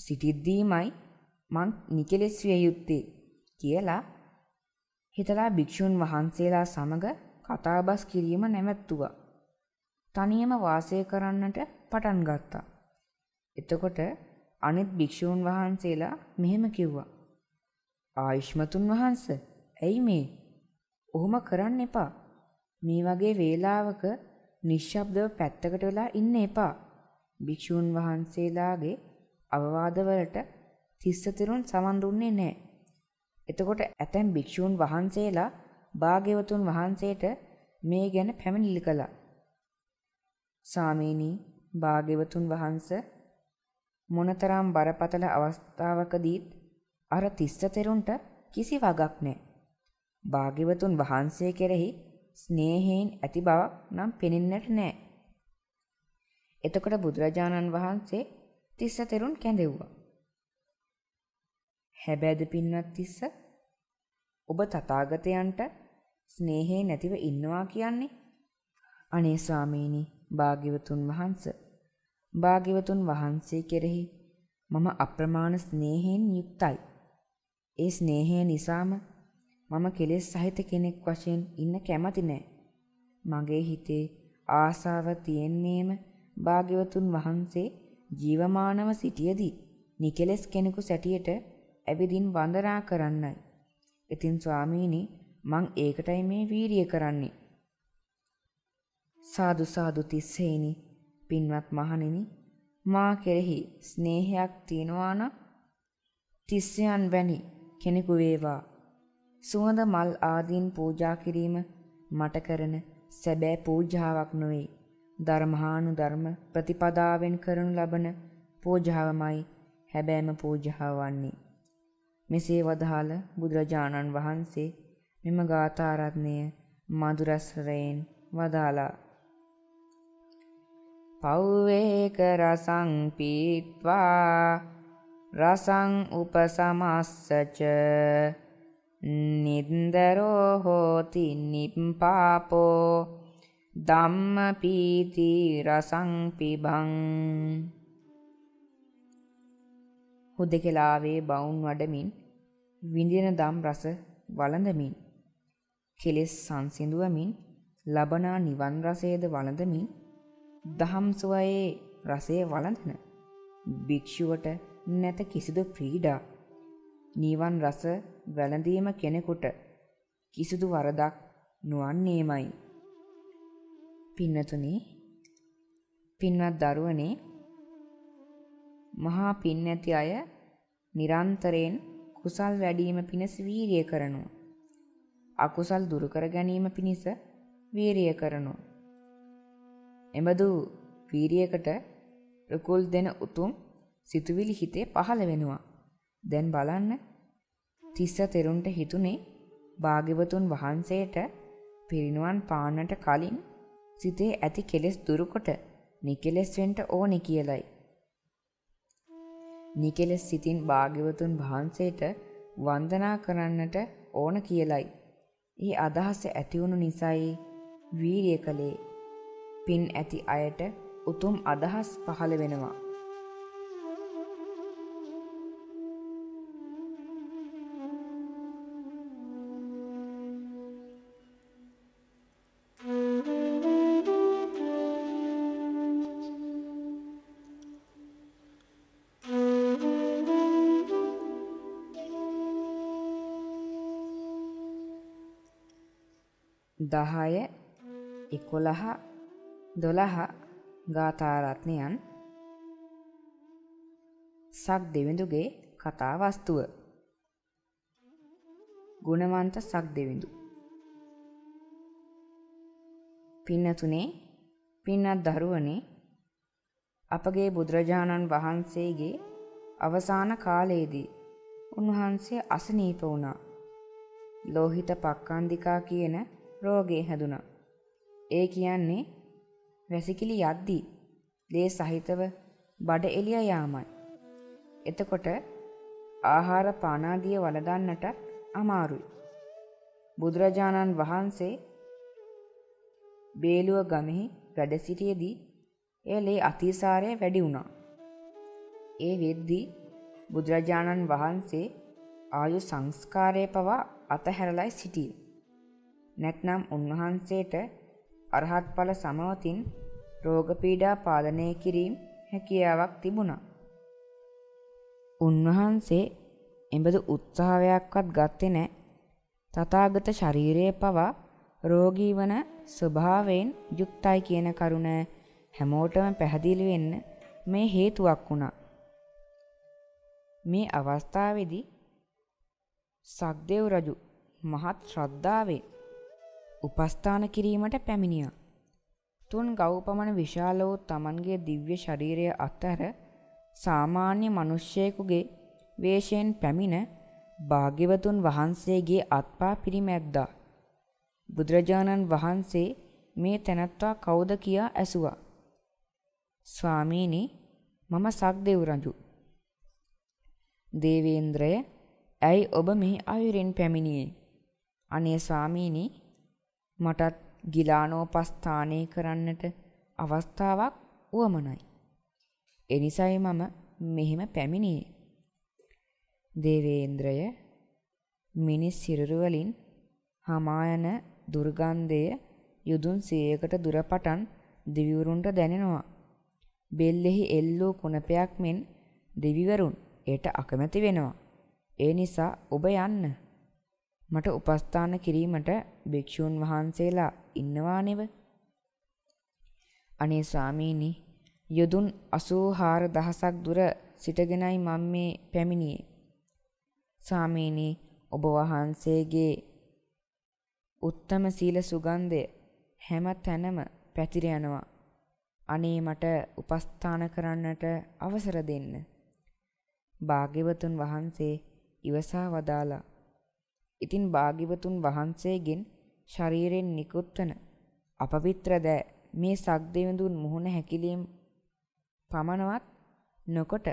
සිටිද්දීමයි මං නිකෙලෙස් විය යුත්තේ කියලා හිතලා භික්ෂුන් වහන්සේලා සමග කතාබස් කිරීම නැවැත්තුවා. තනියම වාසය කරන්නට පටන් ගත්තා. එතකොට අනිත් භික්ෂූන් වහන්සේලා මෙහෙම කිව්වා. ආයුෂ්මතුන් වහන්ස ඇයි මේ? ඔහොම කරන්න එපා. මේ වගේ වේලාවක නිශ්ශබ්දව පැත්තකට වෙලා ඉන්න එපා. භික්ෂූන් වහන්සේලාගේ අවවාදවලට තිස්ස තෙරුන් සමන් දුන්නේ නැහැ. එතකොට ඇතැම් භික්ෂූන් වහන්සේලා භාග්‍යවතුන් වහන්සේට මේ ගැන පැමිණිලි කළා. සාමීනි භාග්‍යවතුන් වහන්ස මොනතරම් බරපතල අවස්ථාවකදීත් අර තිස්ස තෙරුන්ට කිසි වගක් නැහැ. භාග්‍යවතුන් වහන්සේ කෙරෙහි ස්නේහයෙන් ඇති බවක් නම් පෙනෙන්නට නැහැ. එතකොට බුදුරජාණන් වහන්සේ තිස්ස තෙරුන් කැඳෙව්වා. හැබැයිද පින්වත් තිස්ස ඔබ තථාගතයන්ට ස්නේහේ නැතිව ඉන්නවා කියන්නේ? අනේ ස්වාමීනි භාග්‍යවතුන් වහන්ස භාග්‍යවතුන් වහන්සේ කෙරෙහි මම අප්‍රමාණ ස්නේහයෙන් යුක්තයි. ඒ ස්නේහය නිසාම මම කෙලෙස් සහිත කෙනෙක් වශයෙන් ඉන්න කැමති නෑ. මගේ හිතේ ආසාව තියෙන්නේම භාග්‍යවතුන් වහන්සේ ජීවමානව සිටියදී නිකෙලස් කෙනෙකු සැටියට ඇවිදින් වන්දනා කරන්නයි. ඉතින් ස්වාමීනි මං ඒකටයි මේ වීරිය කරන්නේ. සාදු සාදු තිස්සේනි පින්වත් මහණෙනි මා කෙරෙහි ස්නේහයක් තියනවා නම් තිස්සයන් වැනි කෙනෙකු වේවා. සුවඳ මල් ආදීන් පූජා කිරීම මට කරන සැබෑ පූජාවක් නොවේ. ධර්මහානු ධර්ම ප්‍රතිපදාවෙන් කරනු ලබන පූජාවමයි හැබෑම පූජාව වන්නේ. මෙසේ වදාළ බුදුරජාණන් වහන්සේ මෙම ගාථාරත්නය මధుරස්රයෙන් වදාලා පව්වේක රසං පීත්වා රසං උපසමස්සච නින්දරෝ හෝති නිප්පාපෝ ධම්මපීති රසං පිබං හුදෙකලාවේ බවුන් වඩමින් විඳින දම් රස වළඳමින් කෙලෙස් සංසිඳුවමින් ලබනා නිවන් රසයේද වළඳමින් දහම් සුවයේ රසය වළඳන භික්ෂුවට නැත කිසිදු ප්‍රීඩා නිවන් රස වැළඳීම කෙනෙකුට කිසිදු වරදක් නොවන්නේමයි. පින්නතුනි පින්වත් දරුවනේ මහා පින් ඇති අය නිරන්තරයෙන් කුසල් වැඩිම පිණිස වීරිය කරනවා. අකුසල් දුරු කර ගැනීම පිණිස වීරිය කරනවා. එබඳු වීරියකට රුකුල් දෙන උතුම් සිතුවිලි හිතේ පහළ වෙනවා. දැන් බලන්න තිස්ස තෙරුන්ට හිතුනේ භාග්‍යවතුන් වහන්සේට පිරිනුවන් පාන්නට කලින් සිතේ ඇති කෙලෙස් දුරුකොට නිකෙලෙස් වෙන්න ඕනි කියලයි. නිකෙලෙස් සිතින් භාග්‍යවතුන් වහන්සේට වන්දනා කරන්නට ඕන කියලයි. ඒ අදහස ඇතිවුණු නිසයි වීරිය කළේ. පින් ඇති අයට උතුම් අදහස් පහළ වෙනවා. දහය එකොළහ දොළහ ගාථාරත්නයන්. සක් දෙවිඳුගේ කතා වස්තුව. ගුණවන්ත සක් දෙවිඳු. පින්නතුනේ පින්නත් දරුවනේ අපගේ බුදුරජාණන් වහන්සේගේ අවසාන කාලයේදී උන්වහන්සේ අසනීප වුණා. ලෝහිත පක්කන්දිකා කියන රෝගේ හැදුනා. ඒ කියන්නේ වැසිකිලි යද්දී ලේ සහිතව බඩ එළිය යාමයි. එතකොට ආහාර පානාදිය වළඳන්නට අමාරුයි. බුදුරජාණන් වහන්සේ බේලුව ගමෙහි වැඩ සිටියේදී එය ලේ අතිසාරය වැඩි වුණා. ඒ වෙද්දී බුදුරජාණන් වහන්සේ ආයු සංස්කාරය පවා අතහැරලයි සිටියේ. නැත්නම් උන්වහන්සේට අරහත් ඵල සමවතින් රෝග පීඩා පාලනය කිරීම හැකියාවක් තිබුණා. උන්වහන්සේ එබඳු උත්සාහයක්වත් ගත්තේ නැහැ. තථාගත ශරීරයේ පවා රෝගී වන ස්වභාවයෙන් යුක්තයි කියන කරුණ හැමෝටම පැහැදිලි වෙන්න මේ හේතුවක් වුණා. මේ අවස්ථාවේදී සක්දේව් රජු මහත් ශ්‍රද්ධාවෙන් උපස්ථාන කිරීමට පැමිණියා. තුන් ගව් පමණ විශාල වූ Tamanගේ දිව්‍ය ශරීරය අතර සාමාන්‍ය මිනිසෙකුගේ වේශයෙන් පැමිණ භාග්‍යවතුන් වහන්සේගේ අත්පා පිරිමැද්දා. බුදුරජාණන් වහන්සේ මේ තැනැත්තා කවුද කියා ඇසුවා. ස්වාමීනි මම සක්දෙව් රජු. දේවේන්ද්‍රය ඇයි ඔබ මෙහි අයුරින් පැමිණියේ? අනේ ස්වාමීනි මටත් ගිලානෝපස්ථානය කරන්නට අවස්ථාවක් වුවමනයි. එනිසයි මම මෙහිම පැමිණියේ. දේවේන්ද්‍රය මිනිස් සිරුරු වලින් හමායන දුර්ගන්ධය යුදුන් 100කට දුර පටන් දිවිවරුන්ට දැනෙනවා. බෙල්ලෙහි එල්ලූ කුණපයක් මෙන් දෙවිවරුන් එයට අකමැති වෙනවා. ඒ නිසා ඔබ යන්න. මට උපස්ථාන කිරීමට භික්ෂූන් වහන්සේලා ඉන්නවා නෙව. අනේ ස්වාමීනි යොදුන් 84 දහසක් දුර සිටගෙනයි මම මේ පැමිණියේ. ස්වාමීනි ඔබ වහන්සේගේ උත්තම සීල සුගන්ධය හැම තැනම පැතිර යනවා. අනේ මට උපස්ථාන කරන්නට අවසර දෙන්න. භාග්‍යවතුන් වහන්සේ ඉවසා වදාලා. ඉතින් භාග්‍යවතුන් වහන්සේගෙන් ශරීරයෙන් නිකුත්වන අපවිත්‍ර දෑ මේ සක්දෙවිඳුන් මුහුණ හැකිලීම් පමණවත් නොකොට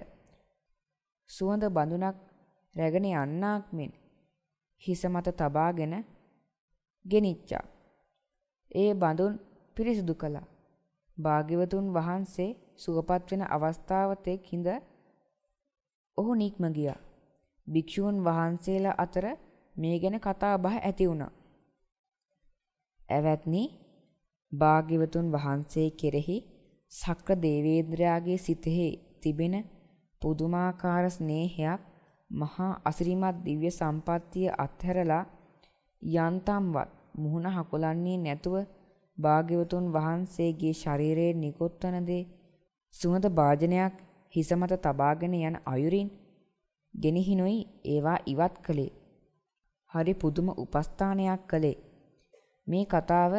සුවඳ බඳුනක් රැගෙන යන්නාක් මෙන් හිස මත තබාගෙන ගෙනිච්චා. ඒ බඳුන් පිරිසිදු කළා. භාග්‍යවතුන් වහන්සේ සුවපත් වෙන අවස්ථාව තෙක් හිඳ ඔහු නික්ම ගියා. භික්ෂූන් වහන්සේලා අතර මේ ගැන කතා බහ ඇති වුණා. ඇවැත්නි භාග්‍යවතුන් වහන්සේ කෙරෙහි සක්‍ර දේවේන්ද්‍රයාගේ සිතෙහි තිබෙන පුදුමාකාර ස්නේහයක් මහා අසිරිමත් දිව්‍ය සම්පත්තිය අත්හැරලා යන්තම්වත් මුහුණ හකුලන්නේ නැතුව භාග්‍යවතුන් වහන්සේගේ ශරීරයේ නිකොත්තන දේ සුවඳ භාජනයක් හිස මත තබාගෙන යන අයුරින් ගෙනහිනුයි ඒවා ඉවත් කළේ. හරි පුදුම උපස්ථානයක් කළේ. මේ කතාව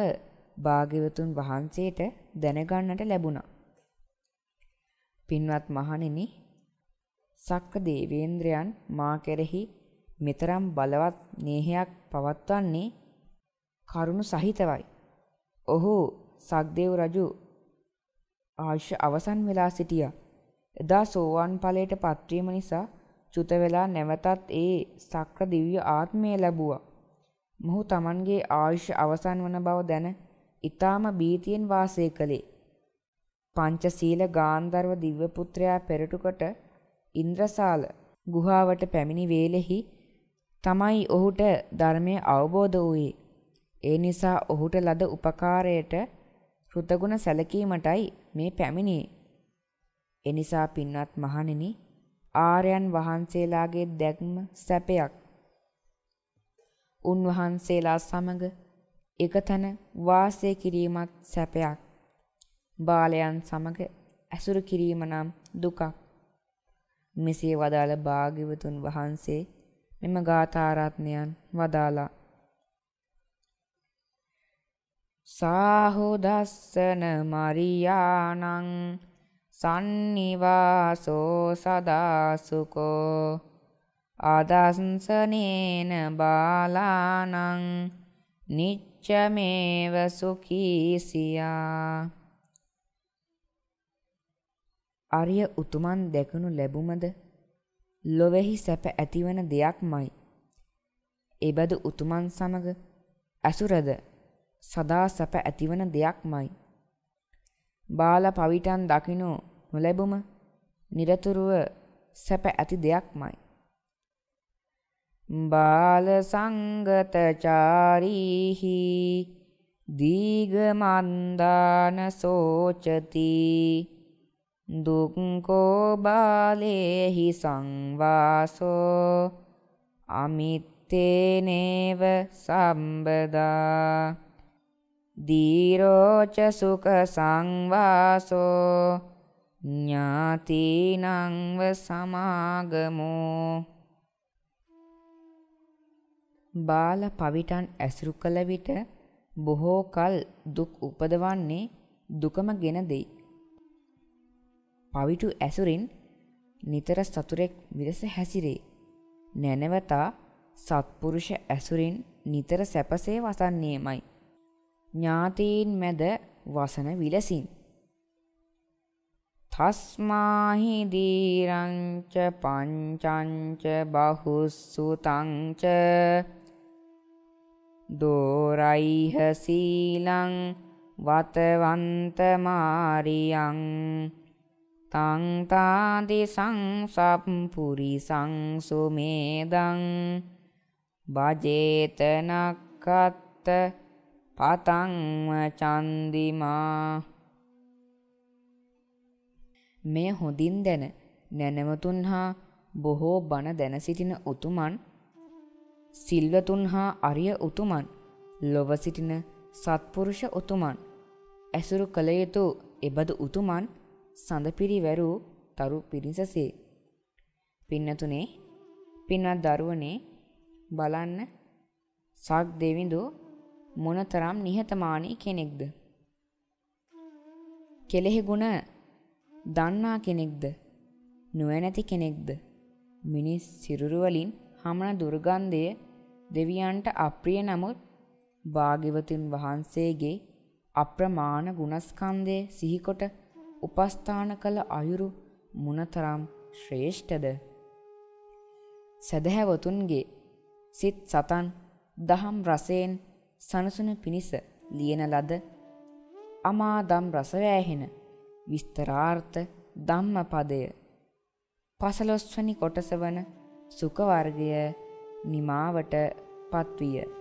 භාග්‍යවතුන් වහන්සේට දැනගන්නට ලැබුණා. පින්වත් මහණෙනි සක්ක දේවේන්ද්‍රයන් මා කෙරෙහි මෙතරම් බලවත් නේහයක් පවත්වන්නේ කරුණ සහිතවයි. ඔහු සක්දේව් රජු ආයුෂ අවසන් වෙලා සිටියා. එදා සෝවාන් ඵලයට පත්වීම නිසා චුත වෙලා නැවතත් ඒ සක්‍ර දිව්‍ය ආත්මය ලැබුවා. මොහු Tamanගේ ආයුෂ අවසන් වන බව දැන ඊටාම බීතියෙන් වාසය කළේ. පංචශීල ගාන්ධර්ව දිව්‍ය පුත්‍රයා පෙරටුකොට ඉන්ද්‍රසාල ගුහාවට පැමිණි වේලෙහි තමයි ඔහුට ධර්මය අවබෝධ වූයේ. ඒ නිසා ඔහුට ලද උපකාරයට කෘතගුණ සැලකීමටයි මේ පැමිණියේ. එනිසා පින්වත් මහණෙනි ආර්යයන් වහන්සේලාගේ දැක්ම සැපයක්. උන්වහන්සේලා සමග එකතැන වාසය කිරීමත් සැපයක්. බාලයන් සමග ඇසුරු කිරීම නම් දුකක්. මෙසේ වදාළ භාග්‍යවතුන් වහන්සේ මෙම ගාථාරත්නයන් වදාලා සාහුදස්සන මරියානං සන්නිවාසෝ සදාසුකෝ ආදස්සනේන බාලානං නිච්චමේව සුකීසියා අරිය උතුමන් දැකනු ලැබුමද ලොවෙහි සැප ඇතිවන දෙයක්මයි. එබඳු උතුමන් සමග ඇසුරද සදා සැප ඇතිවන දෙයක්මයි. බාල පවිටන් දකිනු නොලැබුම নিরතුරුව සැප ඇති දෙයක්මයි. බාල සංගතචාරීහි දීගමන්දාන සෝචති දුක්කෝ බාලේහි සංවාසෝ අමිත්තේනේව සම්බදා දීරෝච සුක සංවාසෝ ඥාතිනංව සමාගමෝ බාල පවිටන් ඇසුරු කළ විට බොහෝ කල් දුක් උපදවන්නේ දුකම ගෙන දෙයි. පවිටු ඇසුරින් නිතර සතුරෙක් විරස හැසිරේ. නැනවතා සත්පුරුෂ ඇසුරින් නිතර සැපසේ වසන්නේමයි. ඥාතීන් මැද වසන විලසින්. තස්මාහි දීරංච පංචංච බහුස්සුතංච දෝරයිහ සීලං වතවන්තමාරියං තංතාදි සංසප්පුරි සංසුමේදං භජේතනක්කත්ත පතංව චන්දිමා මෙය හොඳින් දැන නැනවතුන් හා බොහෝ බණ දැන සිටින උතුමන් සිල්වතුන් හා අරිය උතුමන් ලොව සිටින සත්පුරුෂ උතුමන් ඇසුරු කළ යුතු එබඳු උතුමන් සඳපිරිවැරූ තරු පිරිසසේ. පින්නතුනේ පින්වත් දරුවනේ බලන්න සක් දෙවිඳු මොනතරම් නිහතමානී කෙනෙක්ද. කෙලෙහි ගුණ දන්නා කෙනෙක්ද? නුවණැති කෙනෙක්ද? මිනිස් සිරුරුවලින් හමන දුර්ගන්ධය දෙවියන්ට අප්‍රිය නමුත් භාග්‍යවතුන් වහන්සේගේ අප්‍රමාණ ගුණස්කන්ධය සිහිකොට උපස්ථාන කළ අයුරු මුණතරම් ශ්‍රේෂ්ඨද? සැදැහැවතුන්ගේ සිත් සතන් දහම් රසයෙන් සනසුන පිණිස ලියන ලද අමාදම් රසවෑහෙන විස්තරාර්ථ ධම්මපදය. පසළොස්වනි කොටස වන සුඛ වර්ගය නිමාවට පත්විය.